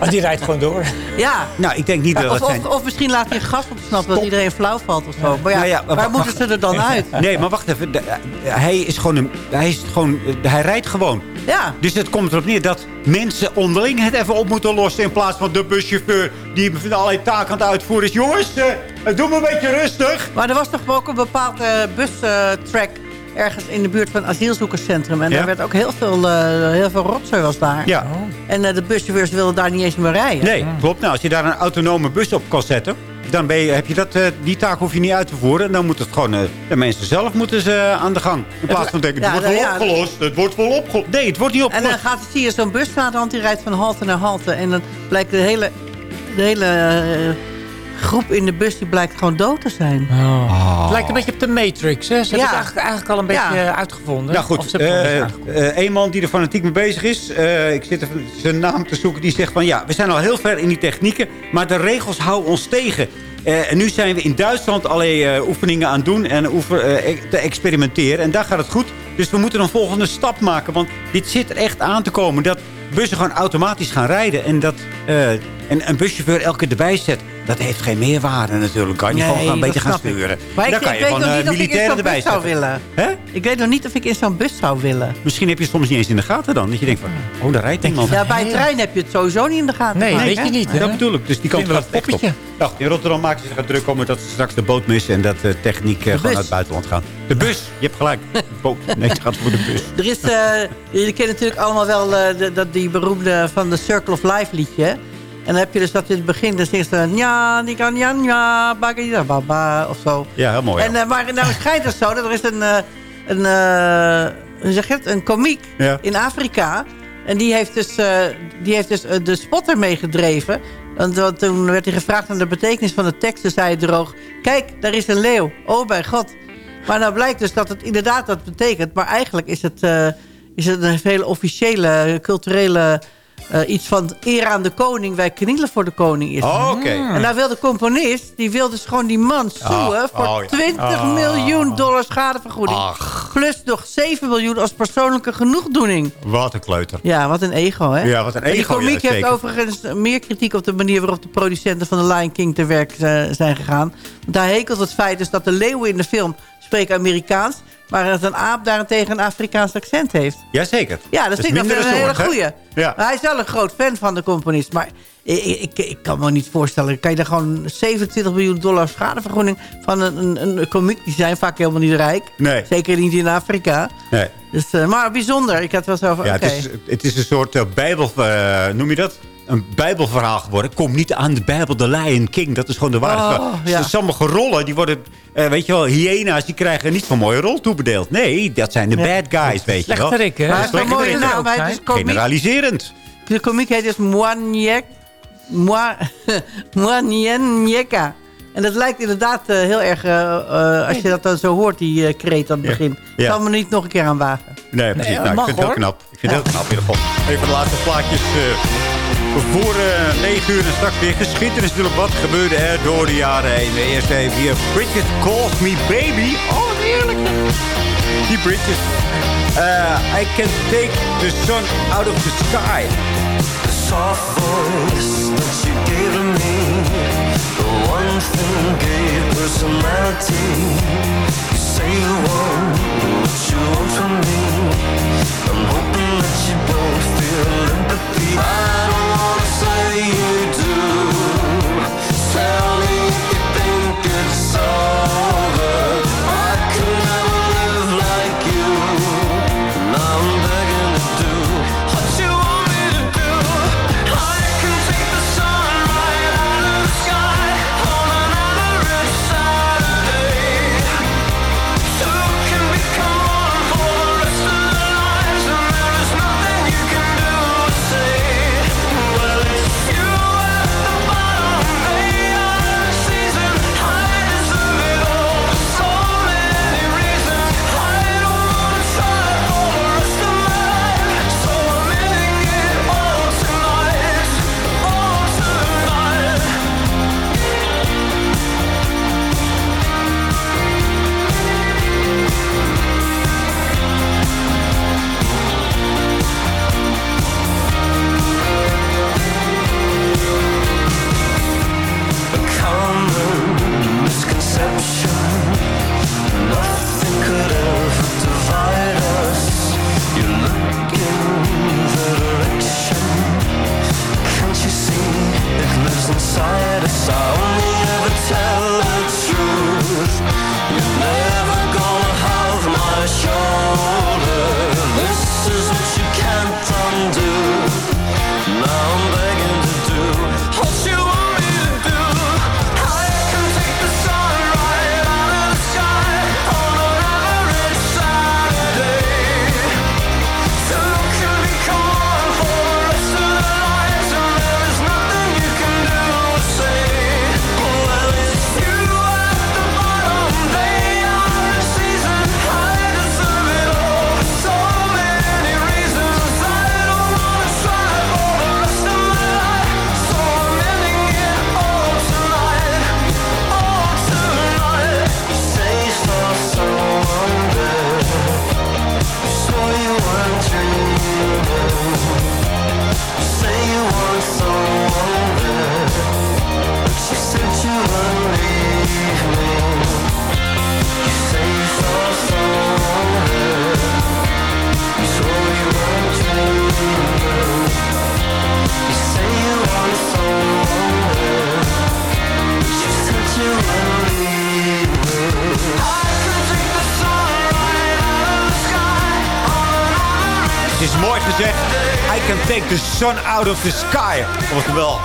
Oh, die rijdt gewoon door. Ja. Nou, ik denk niet dat Of, zijn... of, of misschien laat hij gas ontsnappen dat iedereen flauw valt of zo. Maar ja, Nou ja, waar wacht- moeten ze er dan uit? Nee, maar wacht even. Eh, hij is gewoon... Een, hij, is gewoon hij rijdt gewoon. Ja. Dus het komt erop neer dat mensen onderling het even op moeten lossen... in plaats van de buschauffeur die allerlei taken aan het uitvoeren is. Jongens, doe me een beetje rustig. Maar er was toch ook een bepaald uh, bustrack ergens in de buurt van het asielzoekerscentrum. En Ja. daar werd ook heel veel, eh, heel veel rotzooi was daar. Ja. En eh, de buschauffeurs wilden daar niet eens meer rijden. Nee, klopt. Nou, als je daar een autonome bus op kan zetten... dan ben je, heb je dat, eh, die taak hoef je niet uit te voeren. En dan moet het gewoon... de mensen zelf moeten ze aan de gang. In plaats van denken, het Ja, wordt wel nou ja, opgelost. Het wordt wel opgelost. Nee, het wordt niet En opgelost. dan gaat, zie je zo'n bus staan, want die rijdt van halte naar halte. En dan blijkt de hele, de hele groep in de bus die blijkt gewoon dood te zijn. Het lijkt een beetje op de Matrix. Hè? Ze hebben Ja. het eigenlijk, eigenlijk al een beetje Ja. eh, uitgevonden. Nou Of goed, het eh, eh, een man die er fanatiek mee bezig is. eh, ik zit even zijn naam te zoeken. Die zegt van ja, we zijn al heel ver in die technieken. Maar de regels houden ons tegen. Eh, en nu zijn we in Duitsland allerlei eh, oefeningen aan het doen. En oefen, eh, te experimenteren. En daar gaat het goed. Dus we moeten een volgende stap maken. Want dit zit er echt aan te komen. Dat bussen gewoon automatisch gaan rijden. En dat eh, en een buschauffeur elke keer erbij zet. Dat heeft geen meerwaarde natuurlijk. Kan je Nee, gewoon gaan dat beter gaan ik. sturen. Maar ik, Dan ik kan je weet gewoon nog eh, niet of ik in militairen zo'n erbij bus zou zetten. willen. Hè? Ik weet nog niet of ik in zo'n bus zou willen. Misschien heb je het soms niet eens in de gaten dan. Dat je denkt van, oh, daar rijdt iemand. Ja, bij een trein heb je het sowieso niet in de gaten. Nee, weet je niet. hè? Dat bedoel ik. Dus die kant gaat wel echt op. Nou, in Rotterdam maken ze zich druk om dat ze straks de boot missen. En dat de techniek eh, gewoon naar het buitenland gaat. De bus. Je hebt gelijk. De boot. Nee, het gaat voor de bus. Er is, eh, jullie kennen natuurlijk allemaal wel eh, de, dat die beroemde van de Circle of Life liedje. En dan heb je dus dat in het begin, ze... Ja, die kan ja, ja, bagida, baba, of zo. Ja, heel mooi. En, eh, maar nou schijnt het zo dat er is een, eh, een, hoe zeg het, een komiek Ja. in Afrika. En die heeft dus, die heeft dus de spotter meegedreven. Want, toen werd hij gevraagd naar de betekenis van de tekst. Dus zei hij droog, kijk, daar is een leeuw. Oh, bij God. Maar nou blijkt dus dat het inderdaad dat betekent. Maar eigenlijk is het, is het een hele officiële, culturele... eh, iets van eer aan de koning, wij knielen voor de koning is. Oh, oké. En nou wil de componist, die wil dus gewoon die man zoeken... voor oh ja. 20 Ah. miljoen dollar schadevergoeding. Plus nog 7 miljoen als persoonlijke genoegdoening. Wat een kleuter. Ja, wat een ego, hè? Ja, wat een En die ego, ja, komiek heeft overigens meer kritiek op de manier waarop de producenten van The Lion King te werk eh, zijn gegaan. Want hij hekelt het feit dus dat de leeuwen in de film spreken Amerikaans, maar dat een aap daarentegen een Afrikaans accent heeft. Jazeker. Ja, dat vind ik een hele goeie. Ja. Hij is wel een groot fan van de componist. Maar ik, ik, ik kan me niet voorstellen. Kan je daar gewoon 27 miljoen dollar schadevergoeding van een, een, een komiek? Die zijn vaak helemaal niet rijk. Nee. Zeker niet in Afrika. Nee. Dus, eh, maar bijzonder. Ik had wel zo van, Ja, het, is, het is een soort eh, bijbel... eh, noem je dat? Een bijbelverhaal geworden. Kom niet aan de bijbel, de Lion King. Dat is gewoon de waarheid. Oh, Dus ja. Sommige rollen, die worden... eh, weet je wel, hyena's, die krijgen niet zo'n mooie rol toebedeeld. Nee, dat zijn de bad guys, weet je wel. Slechterik, hè? Maar een mooie naam. Hij is dus komiek. Generaliserend. De komiek heet dus Moaniek. Moanienjeka. En dat lijkt inderdaad eh, heel erg, eh, als je dat dan zo hoort, die kreet aan het begin. Ja. zal me niet nog een keer aan wagen. Nee, precies. nou, mag, ik vind het heel knap. Ik vind het heel knap in ieder geval. Even de laatste plaatjes. Eh, voor eh 9 uur en straks weer geschiedenis natuurlijk. Wat gebeurde er door de jaren heen? Eerst even hier. Bridget calls me baby. Oh, heerlijk. Die Bridget. Eh, I can take the sun out of the sky. The soft voice that you gave me The one thing gave personality sun out of the sky. Oftewel,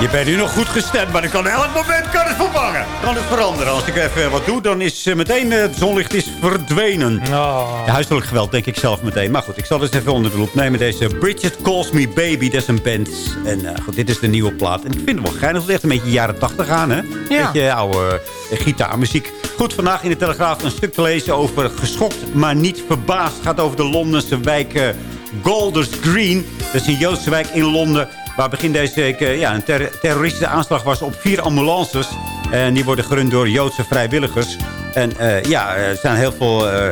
je bent nu nog goed gestemd, maar ik kan elk moment kan het vervangen. Kan het veranderen. Als ik even wat doe, dan is eh, meteen eh, het zonlicht is verdwenen. Ja, huiselijk geweld, denk ik zelf meteen. Maar goed, ik zal het even onder de loep nemen. Deze Bridget Calls Me Baby, dat is een band. En eh, goed, dit is de nieuwe plaat. En ik vind het wel geinig. Het is echt een beetje jaren tachtig aan, hè? Ja. Beetje oude gitaarmuziek. Goed, vandaag in de Telegraaf een stuk te lezen over geschokt, maar niet verbaasd. Het gaat over de Londense wijk eh, Golders Green. Dat is een Joodse wijk in Londen. Waar begin deze week eh, ja, een ter- terroristische aanslag was op vier ambulances. En die worden gerund door Joodse vrijwilligers. En eh, ja, er zijn heel veel... eh,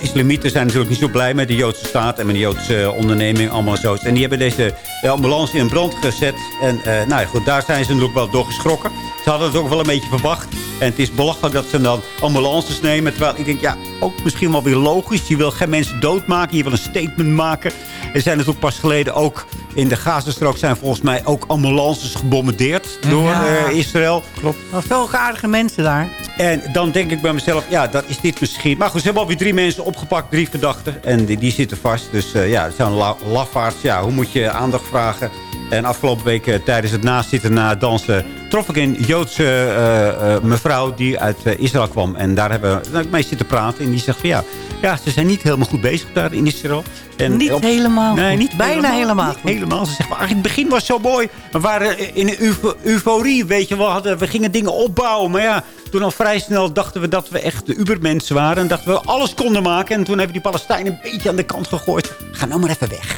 islamieten zijn natuurlijk niet zo blij met de Joodse staat en met de Joodse onderneming, allemaal zo. En die hebben deze ambulance in brand gezet. En nou ja, goed, daar zijn ze natuurlijk wel door geschrokken. Ze hadden het ook wel een beetje verwacht. En het is belachelijk dat ze dan ambulances nemen. Terwijl ik denk, ja, ook misschien wel weer logisch. Je wil geen mensen doodmaken, je wil een statement maken. Er zijn natuurlijk pas geleden ook in de Gazastrook zijn volgens mij ook ambulances gebombardeerd door Ja. eh, Israël. Klopt. Er veel aardige mensen daar. En dan denk ik bij mezelf, ja, dat is dit misschien. Maar goed, ze hebben alweer drie mensen opgepakt, drie verdachten. En die, die zitten vast. Dus eh, ja, het zijn la lafaards. Ja, hoe moet je aandacht vragen? En afgelopen week eh, tijdens het nazitten na het dansen... trof ik een Joodse eh, eh, mevrouw die uit Israël kwam. En daar hebben we nou, mee zitten praten. En die zegt van ja, ja, ze zijn niet helemaal goed bezig daar in Israël. En Niet op- helemaal Nee, niet Bijna helemaal niet helemaal. Ze zegt, maar het begin was zo mooi. We waren in een eufo- euforie, weet je. We, hadden, we gingen dingen opbouwen. Maar ja, toen al vrij snel dachten we dat we echt de ubermensen waren. En dachten we alles konden maken. En toen hebben die Palestijnen een beetje aan de kant gegooid. Ga nou maar even weg.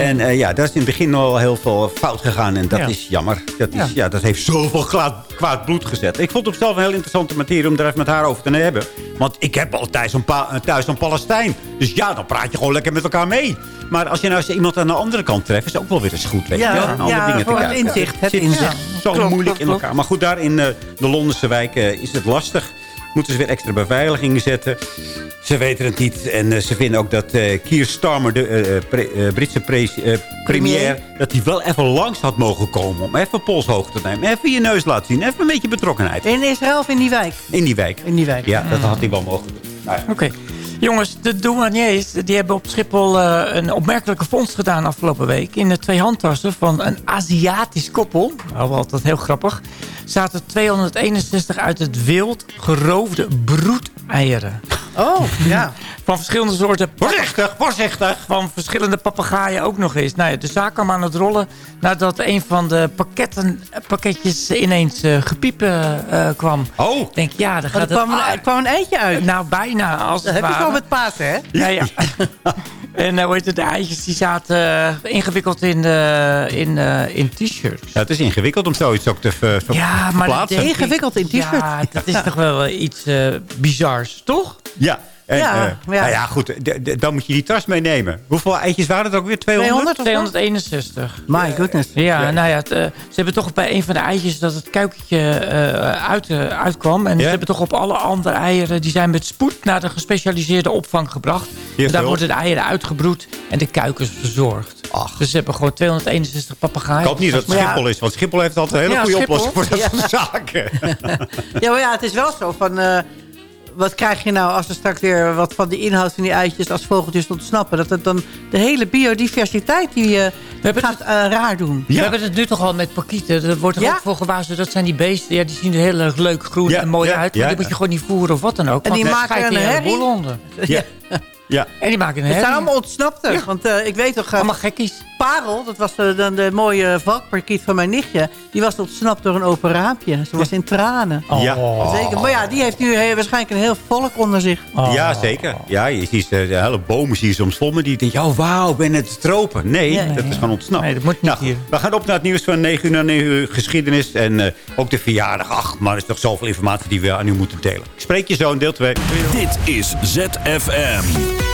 En eh, ja, daar is in het begin al heel veel fout gegaan. En dat Ja. is jammer. Dat, is, Ja. ja. dat heeft zoveel kwaad, kwaad bloed gezet. Ik vond het op zelf een heel interessante materie om daar even met haar over te hebben. Want ik heb al thuis een, thuis een Palestijn. Dus ja, dan praat je gewoon lekker met elkaar mee. Maar als je nou eens iemand aan de andere kant treft... is het ook wel weer eens goed, weet je Ja, ja, dingen te het inzicht, het inzicht. Zo Klopt, moeilijk klopt, in elkaar. Maar goed, daar in eh, de Londense wijk eh, is het lastig. Moeten ze weer extra beveiliging zetten. Ze weten het niet. En eh, ze vinden ook dat eh Keir Starmer, de eh, pre- eh, Britse pre- eh, premier... dat hij wel even langs had mogen komen... om even polshoog te nemen. Even je neus laten zien. Even een beetje betrokkenheid. In Israël of in die wijk? In die wijk. In die wijk. Ja, dat had hij wel mogen doen. Nou ja. Oké. Jongens, de douaniers die hebben op Schiphol eh, een opmerkelijke vondst gedaan afgelopen week. In de twee handtassen van een Aziatisch koppel, nou, altijd heel grappig, zaten 261 uit het wild geroofde broedeieren. Oh, ja. Van verschillende soorten... Voorzichtig, voorzichtig. Van verschillende papegaaien ook nog eens. Nou ja, de zaak kwam aan het rollen nadat een van de pakketten, pakketjes ineens eh gepiep eh, eh, kwam. Oh. Ik denk, ja, daar Oh, gaat er kwam, het... een, er kwam een eitje uit. Nou, bijna. Als Dat het heb je zo met Pasen, hè? Ja, ja. en hoe heet het, de eitjes die zaten eh, ingewikkeld in, eh, in, eh, in t-shirts. Ja, het is ingewikkeld om zoiets ook te ver, ver- Ja, maar verplaatsen. dat- Ingewikkeld in t-shirt. Ja, dat is toch wel wel iets eh, bizars, toch? Ja. En, Ja, eh, ja. Nou ja, goed. dan moet je die tas meenemen. Hoeveel eitjes waren het ook weer? 200? 200 of zo? 261. My goodness. Ja, nou ja, het, eh, ze hebben toch bij een van de eitjes dat het kuikentje eh, uit, eh, uitkwam. En Ja. ze hebben toch op alle andere eieren, die zijn met spoed naar de gespecialiseerde opvang gebracht. En daar worden de eieren uitgebroed en de kuikens verzorgd. Ach. Dus ze hebben gewoon 261 papegaaien. Ik hoop niet dat het Schiphol is. Want Schiphol heeft altijd een hele Ja, goede Schiphol. oplossing voor dat Ja. soort zaken. Ja, maar ja, het is wel zo van... wat krijg je nou als er straks weer wat van die inhoud van die eitjes... als vogeltjes ontsnappen? Dat het dan de hele biodiversiteit die eh gaat eh, raar doen. We hebben het nu toch al met pakieten. Er wordt er Ja. ook voor gewaarschuwd. Dat zijn die beesten. Ja, die zien er heel erg leuk groen Ja, en mooi ja, uit. Maar ja. die moet je gewoon niet voeren of wat dan ook. En die maken een herrie. onder. Ja. ja. En die maken een Het zijn herrie. allemaal ontsnapte. Want eh, ik weet toch... Allemaal gekkies. Parel, dat was de, de, de mooie valkparkiet van mijn nichtje... die was ontsnapt door een open raampje. Ze was in tranen. Ja. Zeker. Maar ja, die heeft nu heel- waarschijnlijk een heel volk onder zich. Ja, zeker. Ja, je ziet eh, de hele bomen zie je soms zwommen. Die denken, oh wauw, ben het tropen. Nee, Ja, dat ja. is gewoon ontsnapt. Nee, dat moet niet Nou, hier. We gaan op naar het nieuws van 9 uur naar 9 uur geschiedenis. En eh, ook de verjaardag. Ach, maar er is toch zoveel informatie die we aan u moeten delen. Ik spreek je zo in deel 2. Dit is ZFM.